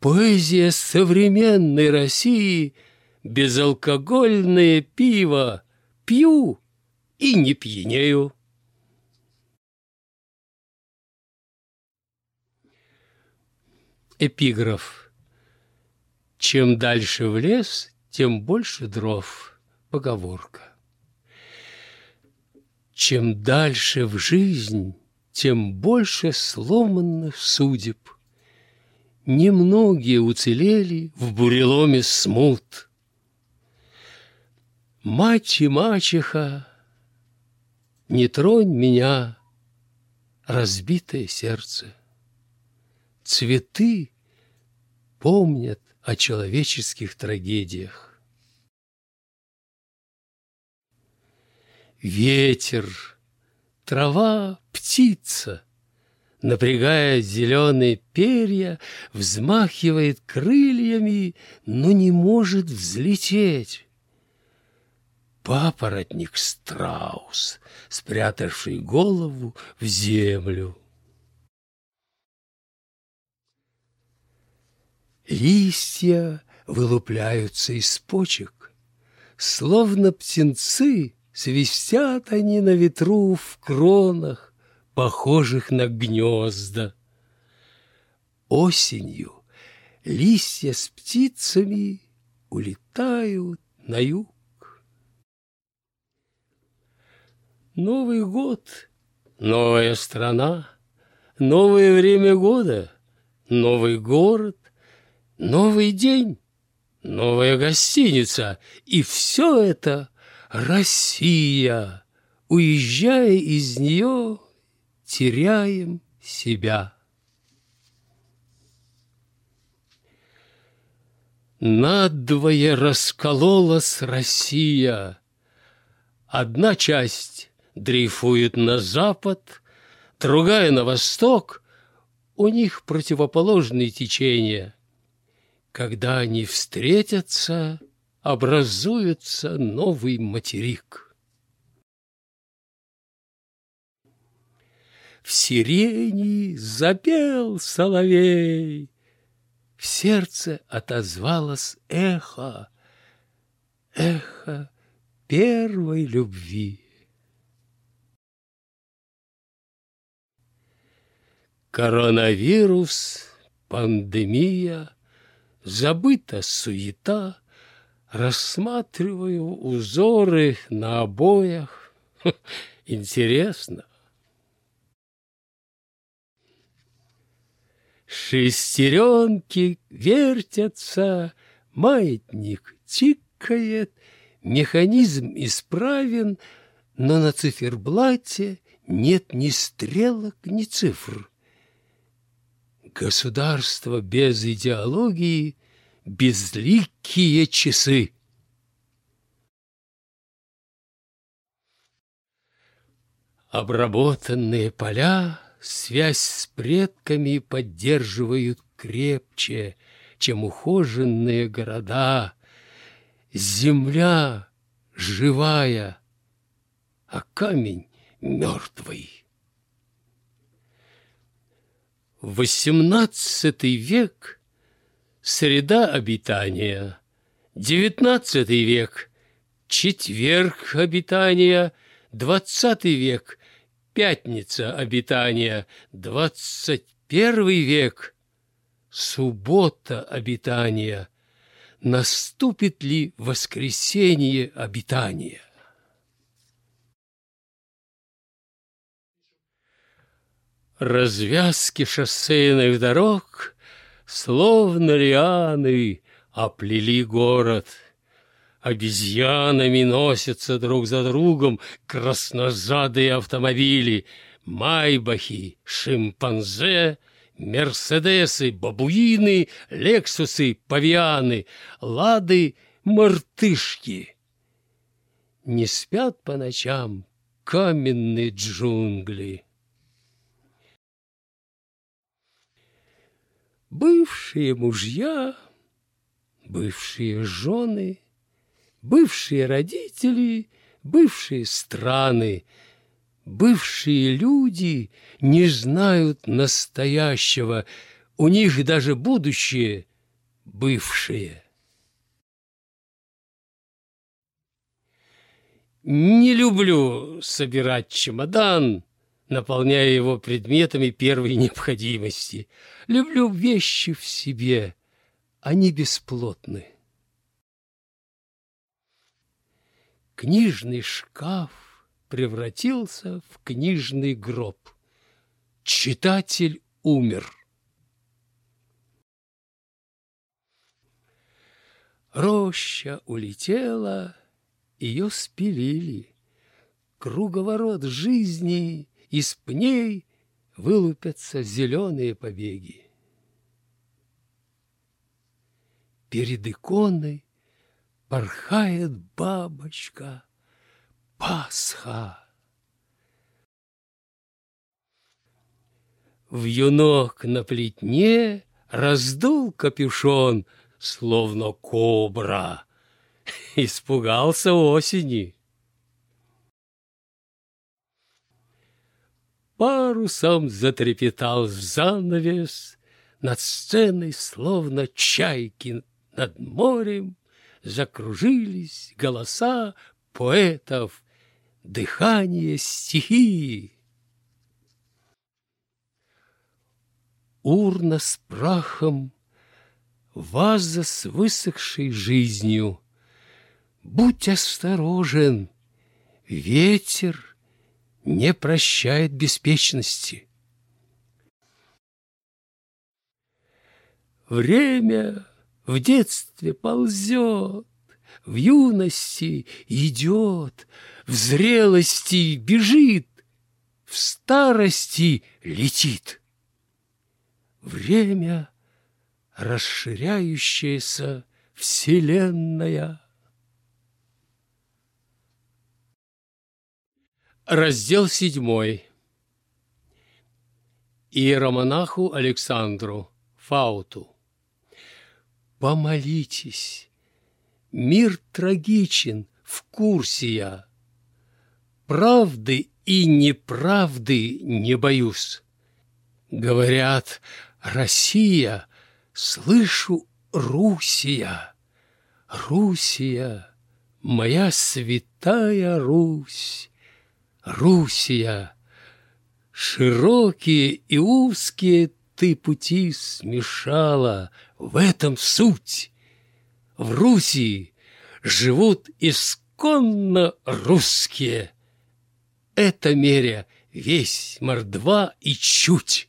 Поэзия современной России — безалкогольное пиво. Пью и не пьянею. Эпиграф. Чем дальше в лес, тем больше дров. Поговорка. Чем дальше в жизнь, тем больше сломанных судеб. Немногие уцелели в буреломе смут. Мать и мачеха не тронь меня, разбитое сердце. Цветы помнят о человеческих трагедиях. Ветер, трава, птица, напрягая зеленые перья, взмахивает крыльями, но не может взлететь папоротник страус, спрятавший голову в землю. Листья вылупляются из почек, словно птенцы, свистят они на ветру в кронах, похожих на гнезда. Осенью листья с птицами улетают на юг. Новый год, новая страна, новое время года, новый город, новый день, новая гостиница. И все это Россия. Уезжая из нее, теряем себя. Надвое раскололась Россия. Одна часть дрейфует на запад, другая на восток. У них противоположные течения. Когда они встретятся, образуется новый материк. В сирени запел соловей, В сердце отозвалось эхо, Эхо первой любви. Коронавирус пандемия, забыта суета, рассматриваю узоры на обоях. (laughs) Интересно. Шестеренки вертятся, маятник тикает, механизм исправен, но на циферблате нет ни стрелок, ни цифр. Государство без идеологии, безликие часы. Обработанные поля связь с предками поддерживают крепче, чем ухоженные города. Земля живая, а камень мертвый. Восемнадцатый век — среда обитания, девятнадцатый век — четверг обитания, двадцатый век — пятница обитания, двадцать первый век — суббота обитания. Наступит ли воскресенье обитания? Развязки шоссейных дорог, Словно лианы, оплели город. Обезьянами носятся друг за другом Краснозадые автомобили, Майбахи, шимпанзе, Мерседесы, бабуины, Лексусы, павианы, Лады, мартышки. Не спят по ночам каменные джунгли. Бывшие мужья, бывшие жены, бывшие родители, бывшие страны, бывшие люди не знают настоящего, у них даже будущее бывшее. Не люблю собирать чемодан, наполняя его предметами первой необходимости. Люблю вещи в себе, они бесплотны. Книжный шкаф превратился в книжный гроб. Читатель умер. Роща улетела, ее спилили. Круговорот жизни из пней вылупятся зеленые побеги. Перед иконой порхает бабочка Пасха. В юнок на плетне раздул капюшон, словно кобра. (laughs) Испугался осени. Парусом затрепетал занавес, Над сценой, словно чайки над морем, Закружились голоса поэтов, Дыхание стихии. Урна с прахом, ваза с высохшей жизнью. Будь осторожен, ветер не прощает беспечности. Время в детстве ползет, в юности идет, в зрелости бежит, в старости летит. Время — расширяющаяся вселенная — Раздел седьмой. Иеромонаху Александру Фауту. Помолитесь, мир трагичен, в курсе я. Правды и неправды не боюсь. Говорят, Россия, слышу, Русия. Русия, моя святая Русь. Русия. Широкие и узкие ты пути смешала, в этом суть. В Руси живут исконно русские. Это меря весь мордва и чуть.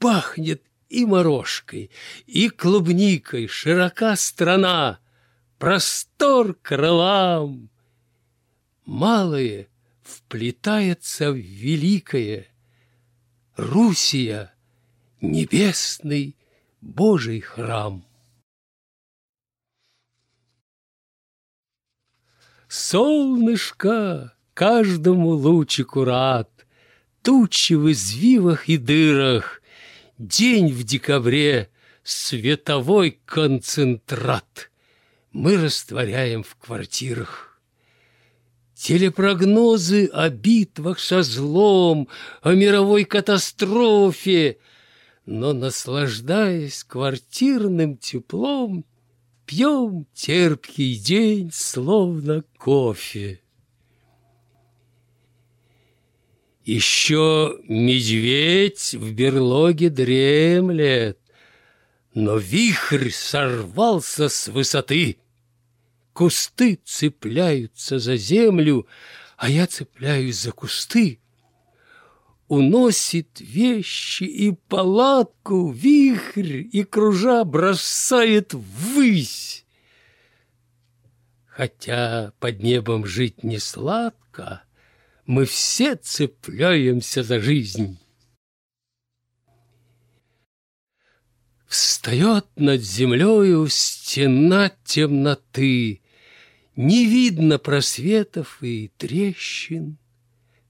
Пахнет и морожкой, и клубникой, широка страна, простор крылам. Малое вплетается в великое, Русия — небесный Божий храм. Солнышко каждому лучику рад, Тучи в извивах и дырах, День в декабре — световой концентрат Мы растворяем в квартирах. Телепрогнозы о битвах со злом, О мировой катастрофе, Но, наслаждаясь квартирным теплом, Пьем терпкий день, словно кофе. Еще медведь в берлоге дремлет, Но вихрь сорвался с высоты. Кусты цепляются за землю, А я цепляюсь за кусты. Уносит вещи и палатку вихрь И кружа бросает ввысь. Хотя под небом жить не сладко — мы все цепляемся за жизнь. Встает над землею стена темноты, Не видно просветов и трещин.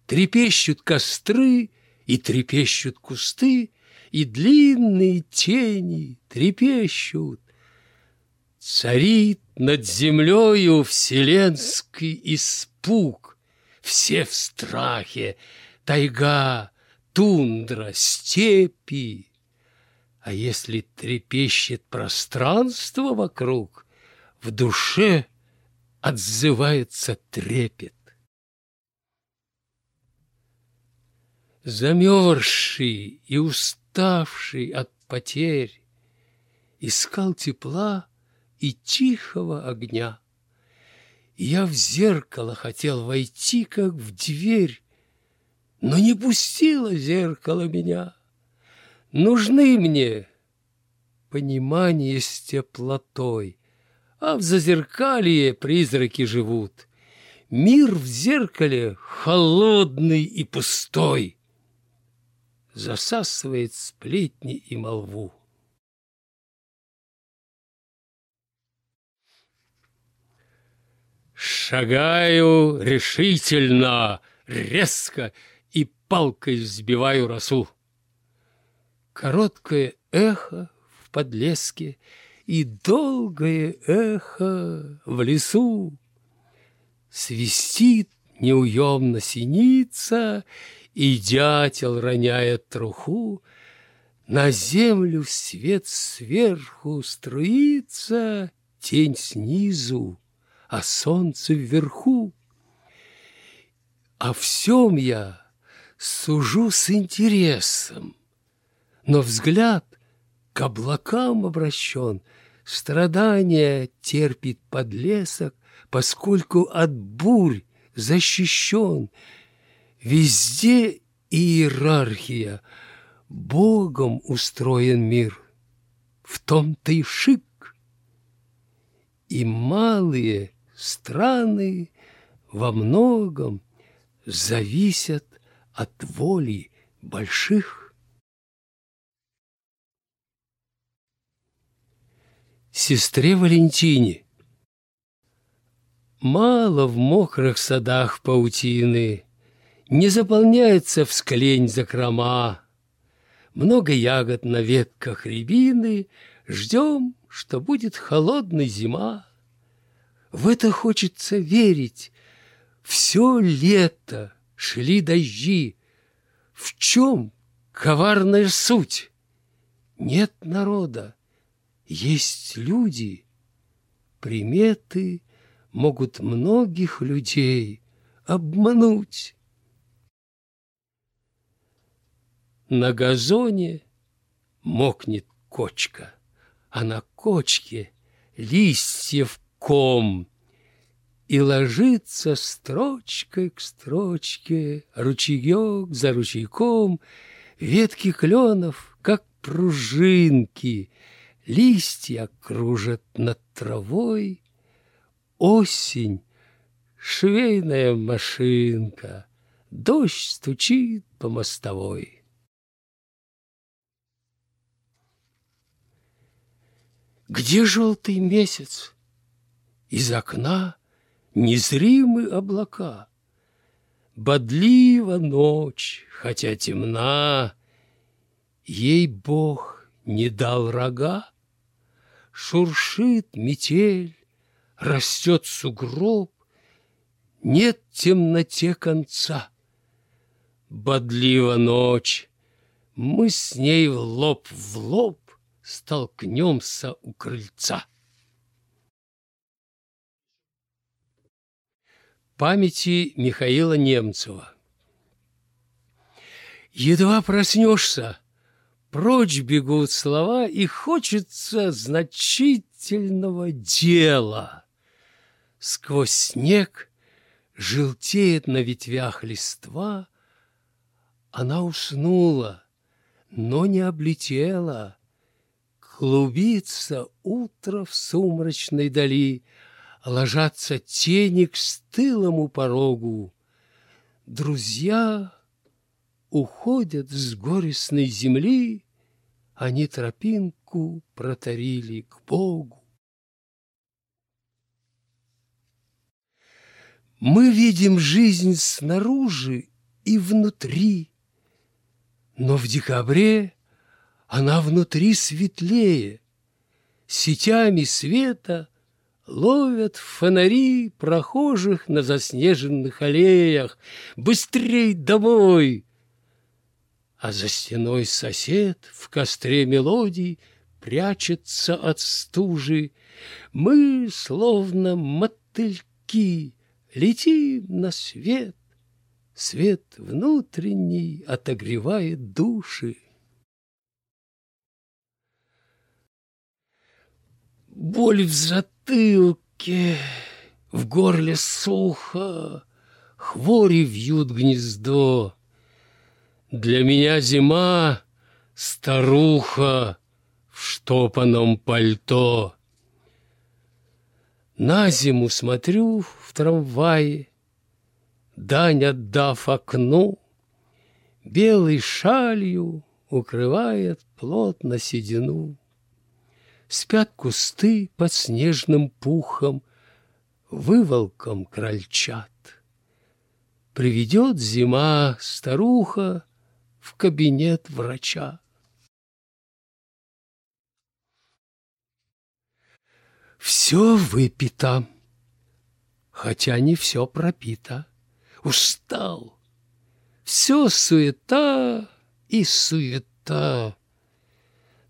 Трепещут костры и трепещут кусты, И длинные тени трепещут. Царит над землею вселенский испуг, все в страхе, тайга, тундра, степи. А если трепещет пространство вокруг, в душе отзывается трепет. Замерзший и уставший от потерь, Искал тепла и тихого огня. Я в зеркало хотел войти, как в дверь, но не пустило зеркало меня. Нужны мне понимание с теплотой, а в зазеркалье призраки живут. Мир в зеркале холодный и пустой, засасывает сплетни и молву. Шагаю решительно, резко и палкой взбиваю росу. Короткое эхо в подлеске и долгое эхо в лесу. Свистит неуемно синица, и дятел роняет труху. На землю свет сверху струится, тень снизу а солнце вверху. О всем я сужу с интересом, но взгляд к облакам обращен, страдания терпит подлесок, поскольку от бурь защищен. Везде иерархия, Богом устроен мир. В том-то и шик. И малые страны во многом зависят от воли больших. Сестре Валентине Мало в мокрых садах паутины, Не заполняется в склень закрома. Много ягод на ветках рябины, Ждем, что будет холодная зима. В это хочется верить. Все лето шли дожди. В чем коварная суть? Нет народа, есть люди. Приметы могут многих людей обмануть. На газоне мокнет кочка, а на кочке листьев ком, и ложится строчкой к строчке, ручеек за ручейком, ветки кленов, как пружинки, листья кружат над травой, осень — швейная машинка, дождь стучит по мостовой. Где желтый месяц? Из окна незримы облака. Бодлива ночь, хотя темна, Ей Бог не дал рога. Шуршит метель, растет сугроб, Нет темноте конца. Бодлива ночь, мы с ней в лоб в лоб Столкнемся у крыльца. Памяти Михаила Немцева Едва проснешься, прочь бегут слова, И хочется значительного дела. Сквозь снег желтеет на ветвях листва, Она уснула, но не облетела. Клубится утро в сумрачной дали — ложатся тени к стылому порогу. Друзья уходят с горестной земли, Они тропинку протарили к Богу. Мы видим жизнь снаружи и внутри, Но в декабре она внутри светлее, Сетями света — Ловят фонари прохожих на заснеженных аллеях. Быстрей домой! А за стеной сосед в костре мелодий Прячется от стужи. Мы, словно мотыльки, летим на свет. Свет внутренний отогревает души. Боль в затылке, в горле сухо, Хвори вьют гнездо. Для меня зима — старуха В штопанном пальто. На зиму смотрю в трамвае, Дань отдав окну, Белой шалью укрывает плотно седину. Спят кусты под снежным пухом, Выволком крольчат. Приведет зима старуха В кабинет врача. Все выпито, хотя не все пропито. Устал. Все суета и суета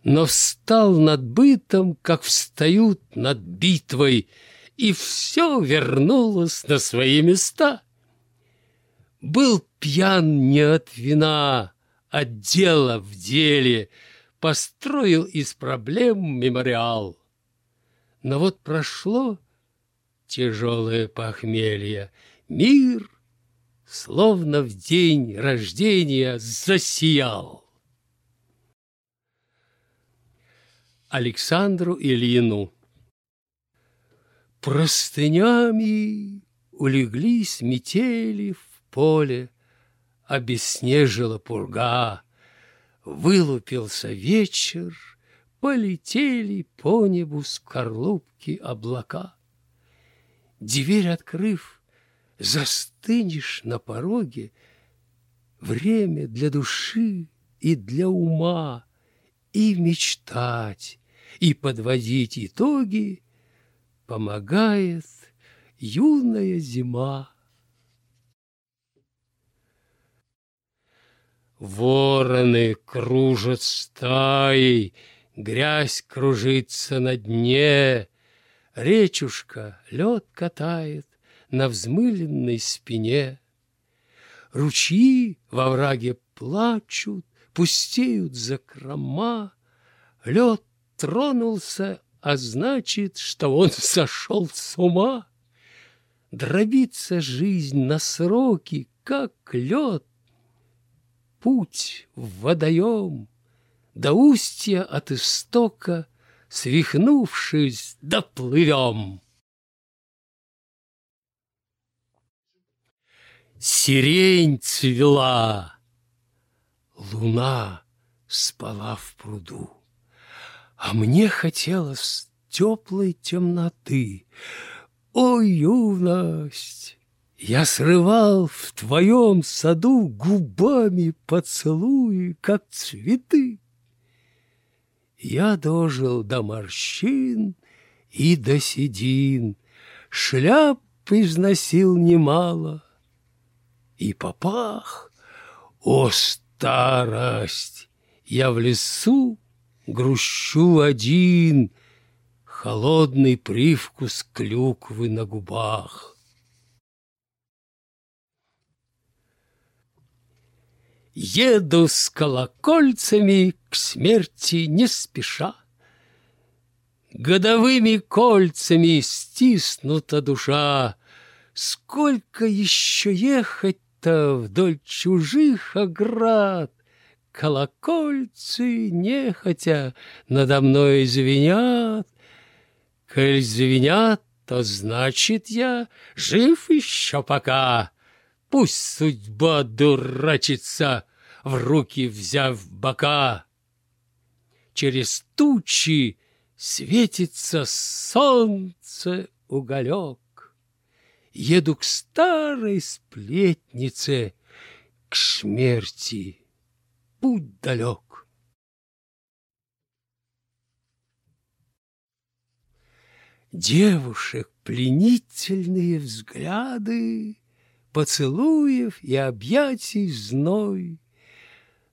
но встал над бытом, как встают над битвой, и все вернулось на свои места. Был пьян не от вина, от дела в деле, построил из проблем мемориал. Но вот прошло тяжелое похмелье, мир, словно в день рождения, засиял. Александру Ильину. Простынями улеглись метели в поле, Обеснежила пурга, Вылупился вечер, Полетели по небу скорлупки облака. Дверь открыв, застынешь на пороге, Время для души и для ума, И мечтать, и подводить итоги помогает юная зима. Вороны кружат стаей, Грязь кружится на дне, Речушка лед катает На взмыленной спине. Ручьи во враге плачут, Пустеют закрома, Лед тронулся, а значит, что он (laughs) сошел с ума. Дробится жизнь на сроки, как лед. Путь в водоем, до устья от истока, Свихнувшись, доплывем. Сирень цвела, луна спала в пруду, А мне хотелось теплой темноты. О, юность! Я срывал в твоем саду губами поцелуи, как цветы. Я дожил до морщин и до седин, Шляп износил немало, и попах, о, старость! Я в лесу грущу один, Холодный привкус клюквы на губах. Еду с колокольцами к смерти не спеша. Годовыми кольцами стиснута душа. Сколько еще ехать-то вдоль чужих оград? Колокольцы нехотя надо мной звенят. Коль звенят, то значит я жив еще пока. Пусть судьба дурачится, в руки взяв бока. Через тучи светится солнце уголек. Еду к старой сплетнице, к смерти. Путь далек. Девушек пленительные взгляды поцелуев и объятий зной.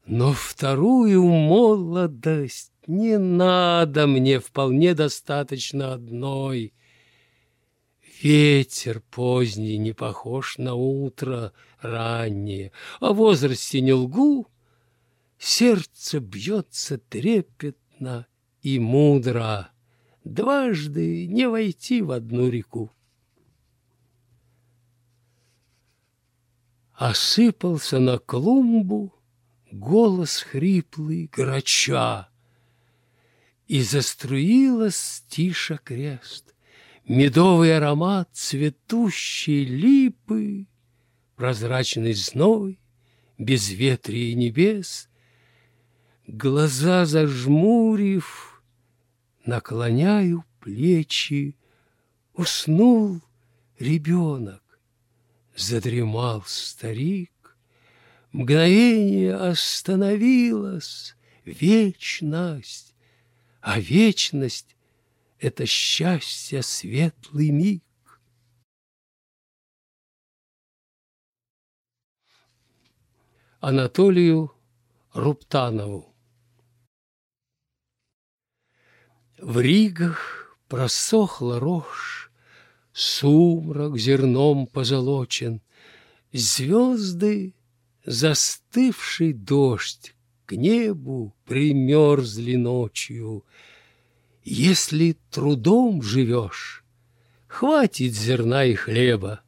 Но вторую молодость не надо мне, вполне достаточно одной. Ветер поздний не похож на утро раннее, О возрасте не лгу, сердце бьется трепетно и мудро, Дважды не войти в одну реку. Осыпался на клумбу голос хриплый грача, И заструилась тише крест, Медовый аромат цветущей липы, Прозрачный зной, безветрие небес, Глаза зажмурив, наклоняю плечи, Уснул ребенок задремал старик. Мгновение остановилось, вечность, а вечность — это счастье, светлый миг. Анатолию Руптанову В Ригах просохла рожь, Сумрак зерном позолочен, Звезды, застывший дождь, К небу примерзли ночью. Если трудом живешь, Хватит зерна и хлеба.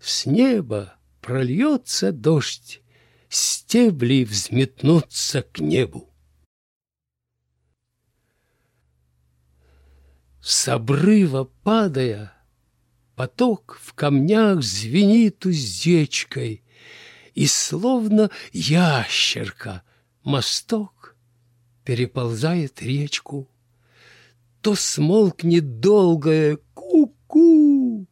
С неба прольется дождь, Стебли взметнутся к небу. С обрыва падая, Поток в камнях звенит уздечкой, И словно ящерка мосток Переползает речку. То смолкнет долгое ку-ку,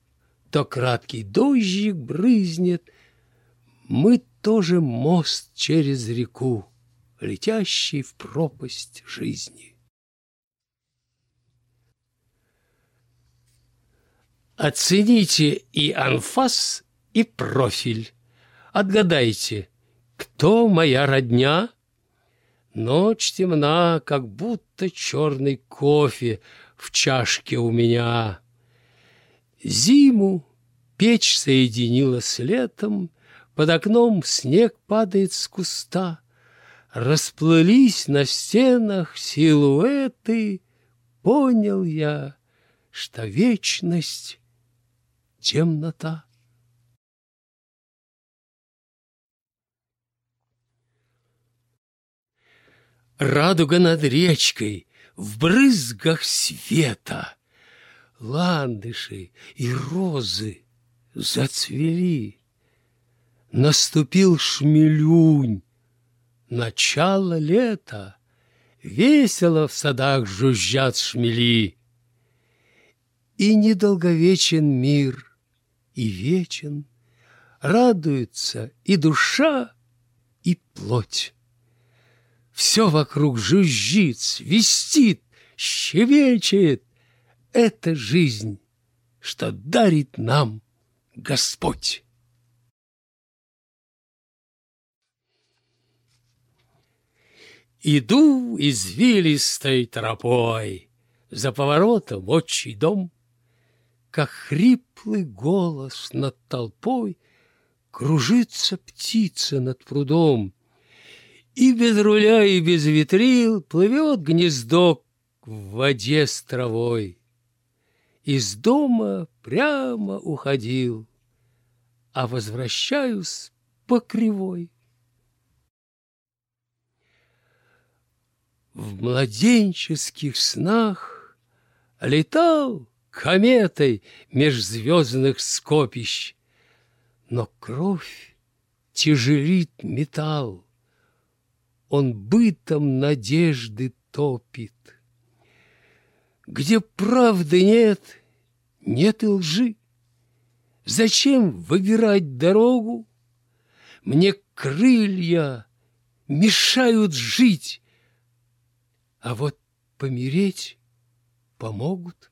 То краткий дождик брызнет. Мы тоже мост через реку, Летящий в пропасть жизни. Оцените и анфас, и профиль. Отгадайте, кто моя родня? Ночь темна, как будто черный кофе в чашке у меня. Зиму печь соединила с летом, Под окном снег падает с куста. Расплылись на стенах силуэты, Понял я, что вечность — темнота. Радуга над речкой в брызгах света, Ландыши и розы зацвели. Наступил шмелюнь, начало лета, Весело в садах жужжат шмели. И недолговечен мир, и вечен, Радуется и душа, и плоть. Все вокруг жужжит, свистит, щебечет. Это жизнь, что дарит нам Господь. Иду извилистой тропой, За поворотом отчий дом, Как хриплый голос над толпой Кружится птица над прудом, И без руля, и без ветрил Плывет гнездо в воде с травой. Из дома прямо уходил, А возвращаюсь по кривой. В младенческих снах Летал кометой меж звездных скопищ, Но кровь тяжелит металл, Он бытом надежды топит. Где правды нет, нет и лжи. Зачем выбирать дорогу? Мне крылья мешают жить, а вот помереть помогут.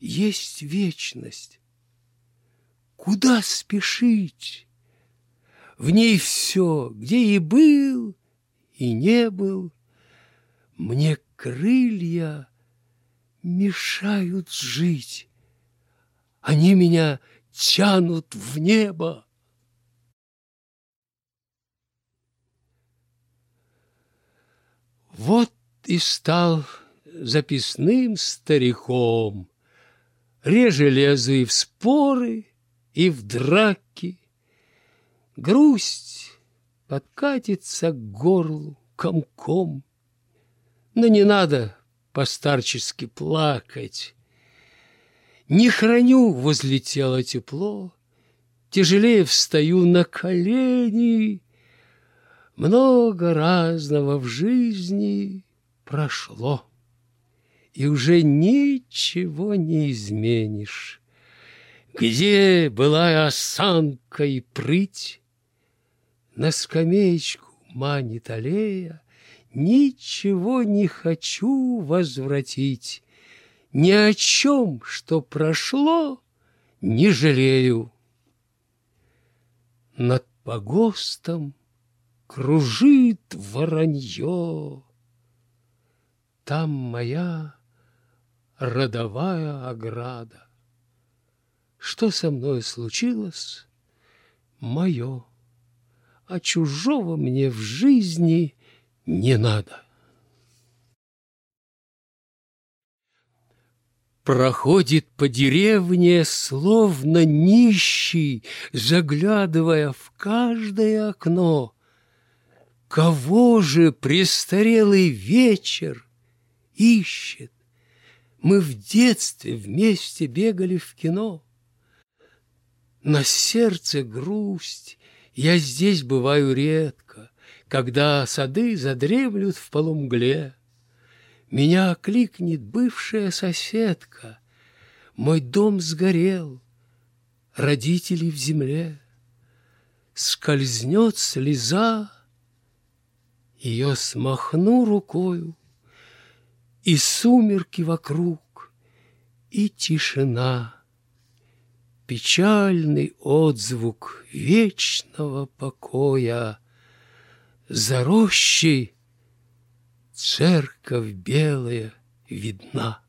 Есть вечность. Куда спешить? В ней все, где и был, и не был. Мне крылья мешают жить. Они меня тянут в небо. Вот и стал записным стариком, Реже лезу и в споры, и в драки. Грусть подкатится к горлу комком. Но не надо постарчески плакать. Не храню возле тела тепло, Тяжелее встаю на колени, много разного в жизни прошло, И уже ничего не изменишь. Где была осанка и прыть? На скамеечку манит аллея, Ничего не хочу возвратить, Ни о чем, что прошло, не жалею. Над погостом кружит воронье. Там моя родовая ограда. Что со мной случилось, мое, а чужого мне в жизни не надо. Проходит по деревне, словно нищий, заглядывая в каждое окно. Кого же престарелый вечер ищет? Мы в детстве вместе бегали в кино. На сердце грусть, я здесь бываю редко, Когда сады задремлют в полумгле. Меня окликнет бывшая соседка, Мой дом сгорел, родители в земле. Скользнет слеза ее смахну рукою, И сумерки вокруг, и тишина, Печальный отзвук вечного покоя, За рощей церковь белая видна.